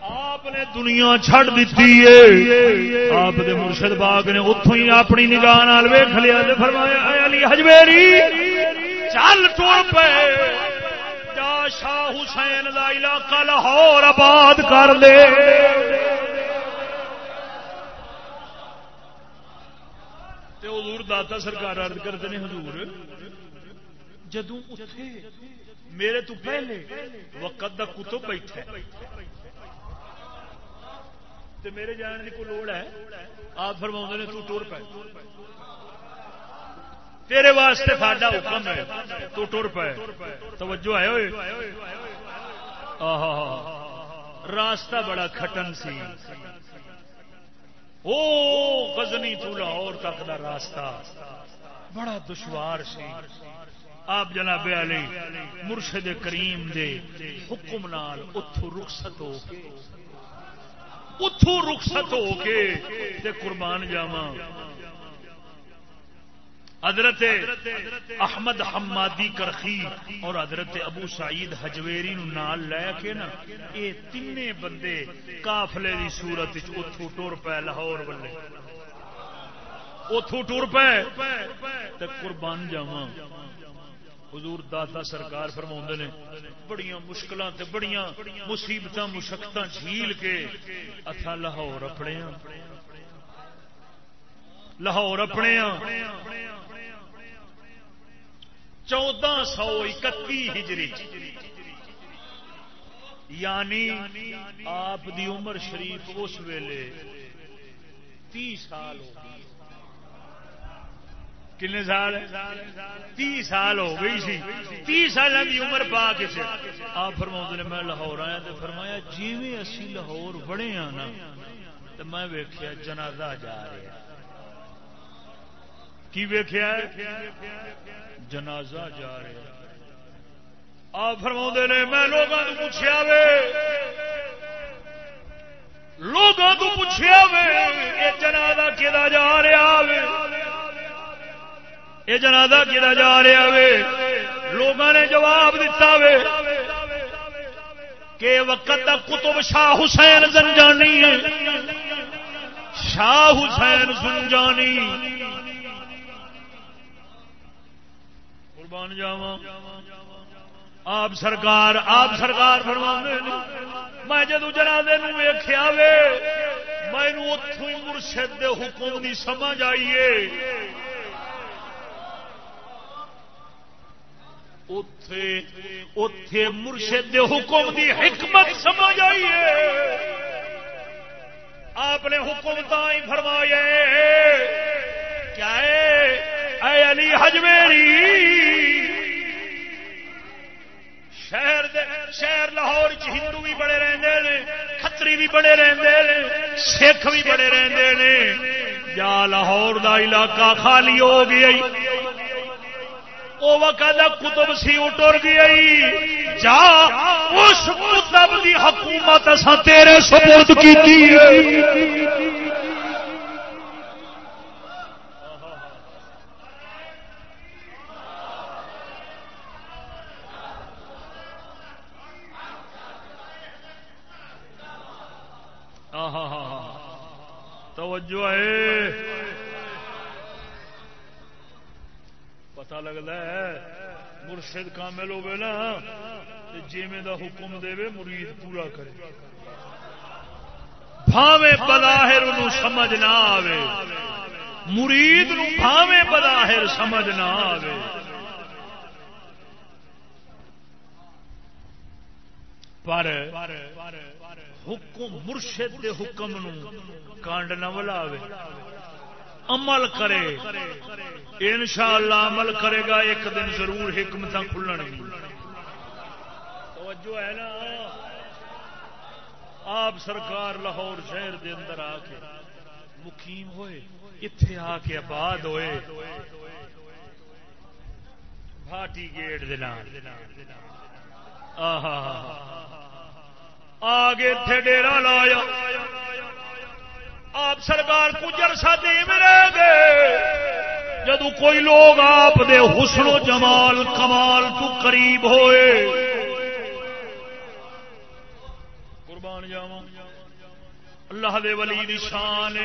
آپ نے دنیا چھڑ دیتی ہے۔ آپ دے مرشد باغ نے اتوں ہی اپنی نگاہ ویخ لیا فرمایا علی حجویری چل ٹر پے جا شاہ حسین کا علاقہ لاہور آباد کر دے۔ حضور داتا سرکار ارد کرتے ہیں، حضور جدو میرے تو پہلے وقت کا کتب بیٹھا تے میرے جان کی کوئی لوڑ ہے؟ آپ فرما نے تو ٹور پہ۔ تیرے واسطے ساڈا حکم ہے۔ تو ٹر پائے توجہ ہے ہوئے راستہ بڑا کھٹن سی۔ او غزنی تو لاہور تک دا راستہ۔ بڑا دشوار سی۔ آپ جناب علی مرشد کریم دے حکم نال اتو رخصت ہو اتو رخصت ہو کے قربان جاواں۔ حضرت احمد حمادی کرخی اور حضرت ابو سعید ہجویری نال لے کے نا یہ تین بندے کافلے کی سورت اتو ٹور پے لاہور بلے اتو ٹور پے قربان جاوا حضور داتا سرکار فرما نے بڑی مشکل بڑی مصیبت مشقت جھیل کے اتھا لاہور اپنے ہاں۔ لاہور اپنے ہاں۔ چودہ سو اکتی ہجری یعنی آپ دی عمر شریف اس ویلے تی سال ہو کنے سال تی سال ہو گئی سی۔ تی سال کی عمر پا کے آ فرما نے، میں لاہور آیا تو فرمایا جی اسی لاہور بڑے ہاں نا، تو میں ویخیا جنازہ جا رہا کی ویخیا جنازہ جا رہا آ فرما نے، میں لوگوں کو پوچھا وے۔ لوگوں کو پوچھا وے، یہ جنازہ کدا جا رہا وے؟ یہ جنازہ کدا جا رہا وے؟ لوگوں نے جواب دیتا وے کہ وقت کا کتب شاہ حسین زنجانی ہے۔ شاہ حسین زنجانی۔ قربان جاوا آپ سرکار آپ سرکار فرما میں جدو جنازے ویخیا وے میں اتوں مرشد حکم کی سمجھ آئیے اتے مرشد دے حکم دی حکمت سمجھ آئیے آپ نے حکم تھی فرمایا کیا ہے؟ اے علی حجمیری شہر دے شہر لاہور چ ہندو بھی بڑے رہتے ہیں کتری بھی بڑے رہتے ہیں سکھ بھی بڑے رہتے ہیں یا لاہور دا علاقہ خالی ہو گیا وہ وقت کتب سی ٹر گئی جا، اس کتب دی حکومت اصا تیرے سپورٹ کی توجہ ہے۔ پتا لگتا ہے مرشد کامل ہوے نا جیویں دا حکم دے مرید پورا کرے۔ بھاوے بلاہر سمجھ نہ آوے۔ مرید نو بھاوے بلاہر سمجھ نہ آوے۔ پر حکم مرشد دے حکم نو کانڈ نہ بلاوے عمل کرے۔ ان شاء اللہ عمل کرے گا، ایک دن ضرور حکمت کھلن گی۔ توجہ ہے نا؟ آپ سرکار لاہور شہر دے اندر آ کے مقیم ہوئے اتے آ کے آباد ہوئے۔ بھاٹی گیٹ دے نام آہا۔ آگے تھے ڈیرا لایا۔ آپ سرکار کچھ سادی میں رہ گئے۔ جدو کوئی لوگ آپ دے حسن و جمال، کمال تو قریب ہوئے۔ قربان جاوا اللہ دے ولی دی شان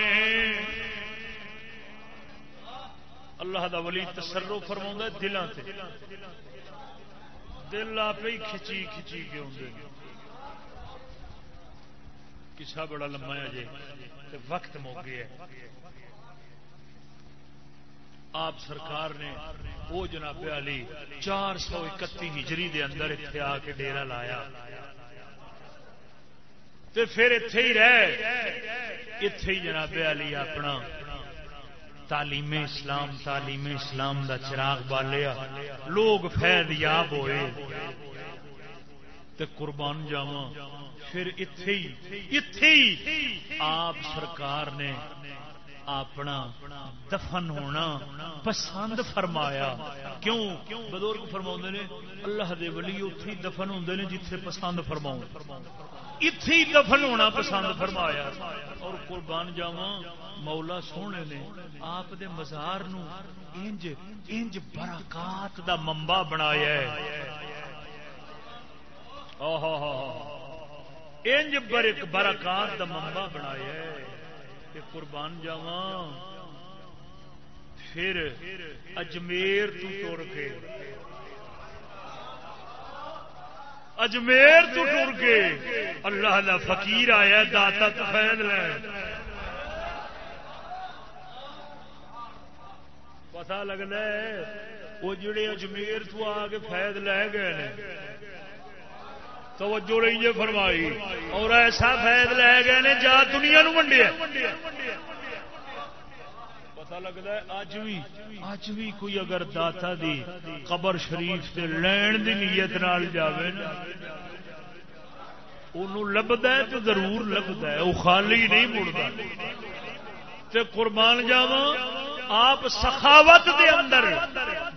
اللہ دا ولی تسرو فرما دلان سے دل آپ ہی کھچی کھچی کے ہوں کسا بڑا لما ہے جی؟ وقت موقع ہے۔ آپ سرکار نے وہ جناب علی چار سو اکتی ہجری دے اندر اتنے آ کے ڈیرا لایا۔ تے پھر اتے ہی رہ اتے ہی جناب علی اپنا تعلیم اسلام تعلیم اسلام دا چراغ بالیا لوگ فید یاب ہوئے۔ تے قربان جاواں۔ پھر اتے ہی آپ سرکار نے اپنا دفن ہونا پسند فرمایا۔ کیوں؟ بزرگ فرما نے، اللہ دے ولی اتے دفن ہوں نے جتھے پسند فرما اتے دفن ہونا پسند فرمایا۔ اور قربان جاوا مولا سونے نے آپ دے مزار نو انج انج برکات دا ممبا بنایا ہے۔ انج برک برکات دا ممبا بنایا قربان جاوا پھر اجمیر تو کے۔ اجمیر تو ٹر کے۔ اللہ دا فقیر آیا، داتا تو فیض لے۔ پتا لگتا ہے، وہ جڑے اجمیر تو آ کے فیض لے گئے توجہ رہی فرمائی۔ اور ایسا فائد لے گئے نے جا دنیا نو پتا لگتا ہے اج بھی اج بھی کوئی اگر داتا دی قبر شریف سے لین دی نیت نال جاوے نا لبدا ہے تو ضرور لبدا ہے وہ خالی نہیں مڑتا تے قربان جاوا آپ سخاوت دے اندر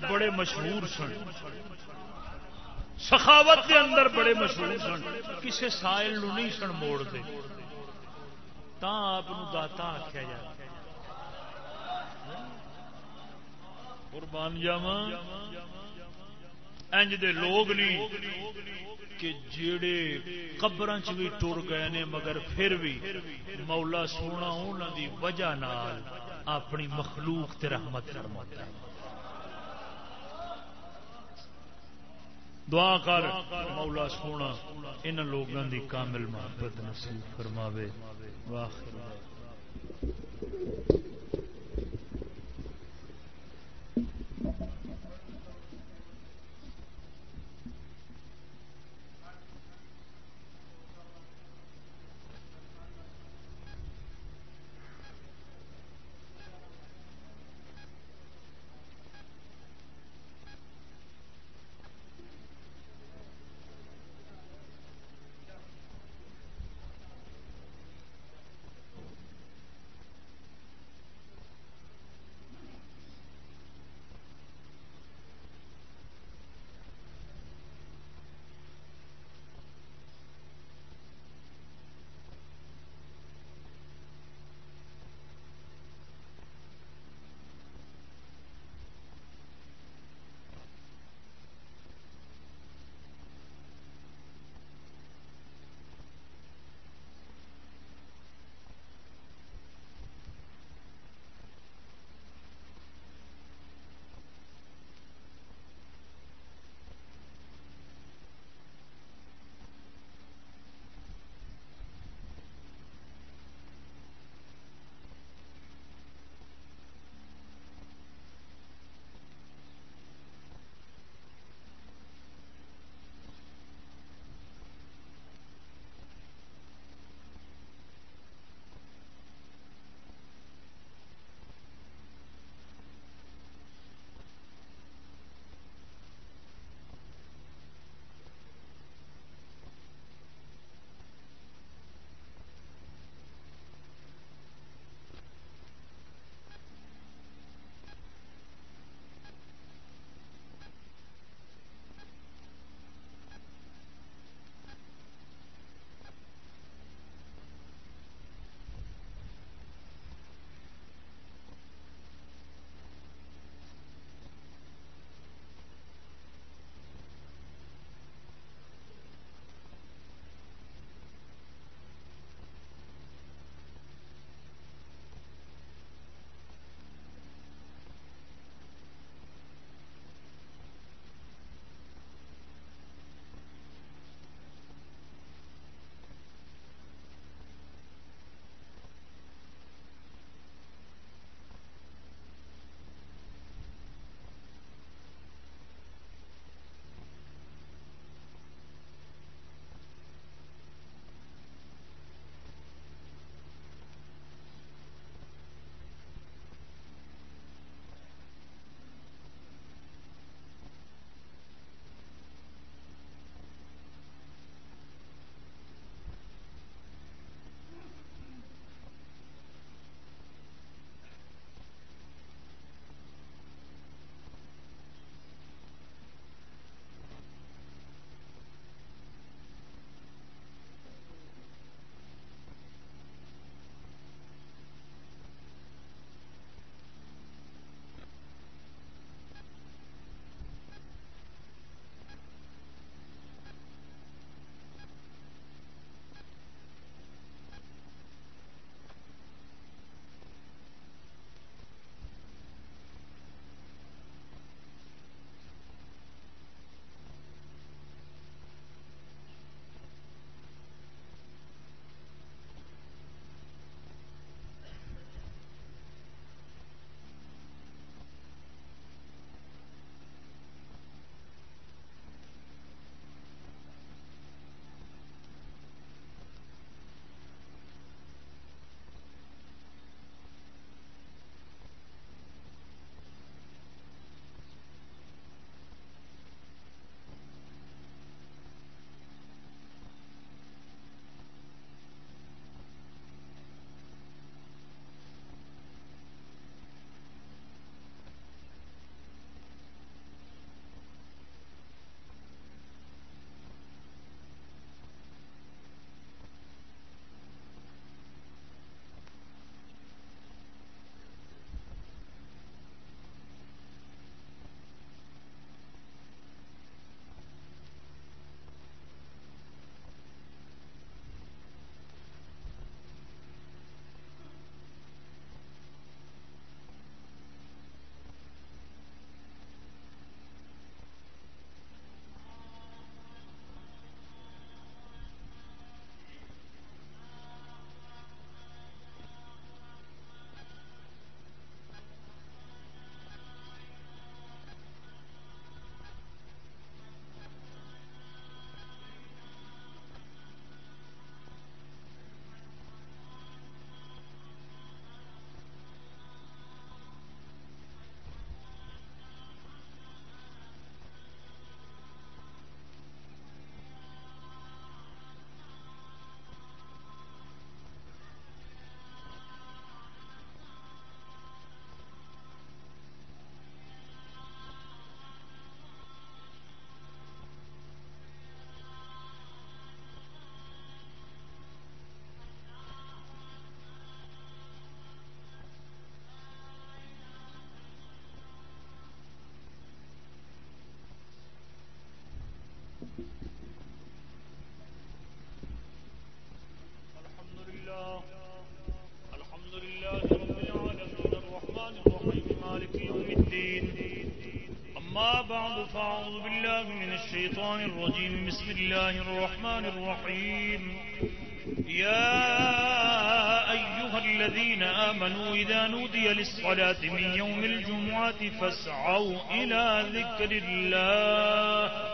بڑے مشہور سن۔ سخاوت دے اندر بڑے مشہور سن کسی سائل نو نہیں سن موڑ دے۔ تا آپ داتا آخیا جا قربان جاوا انج دے لوگ نہیں کہ جڑے قبر چ بھی ٹر گئے نے، مگر پھر بھی مولا سونا انہوں دی وجہ نال اپنی مخلوق تے رحمت فرما دعا کر مولا سونا ان لوگوں دی کامل محبت نصیب فرماوے۔ واخر بعد فأعوذ بالله من الشيطان الرجيم. بسم الله الرحمن الرحيم. يا أيها الذين آمنوا إذا نودي للصلاة من يوم الجمعة فاسعوا إلى ذكر الله.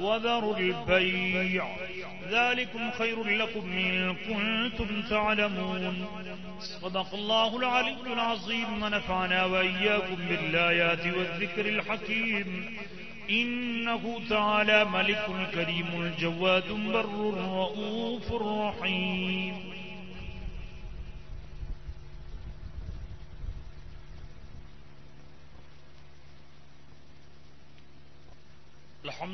وذروا البيع. ذلكم خير لكم إن كنتم تعلمون. صدق الله العلي العظيم ونفعنا وإياكم بالآيات والذكر الحكيم. إنه تعالى ملك كريم الجواد بر رؤوف رحيم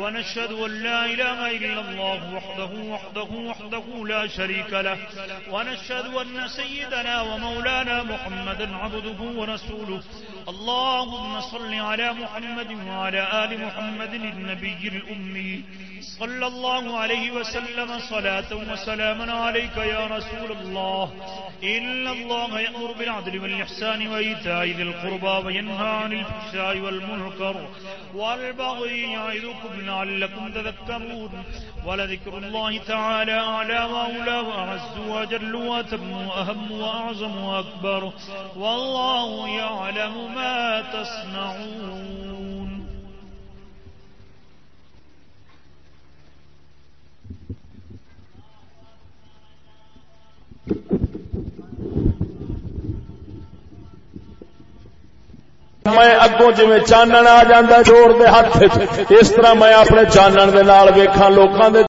ونشهد أن لا إله إلا الله وحده وحده وحده لا شريك له. ونشهد أن سيدنا ومولانا محمدا عبده ورسوله. اللهم صل على محمد وعلى آل محمد النبي الأمي. صلى الله عليه وسلم صلاة وسلاما عليك يا رسول الله. إلا الله يأمر بالعدل والإحسان وإيتاء ذي القربى وينهى عن الفحشاء والمنكر. والبغي يعظكم لعلكم تذكرون ولذكر الله تعالى أعلى وأولى وأعز وأجل وأتم وأهم وأعظم وأكبر والله يعلم ما تصنعون Thank you. میں اگوں جی چانن آ جا چور دے ہاتھ اس طرح میں اپنے چانن دے نال ویکھاں، لوکاں دے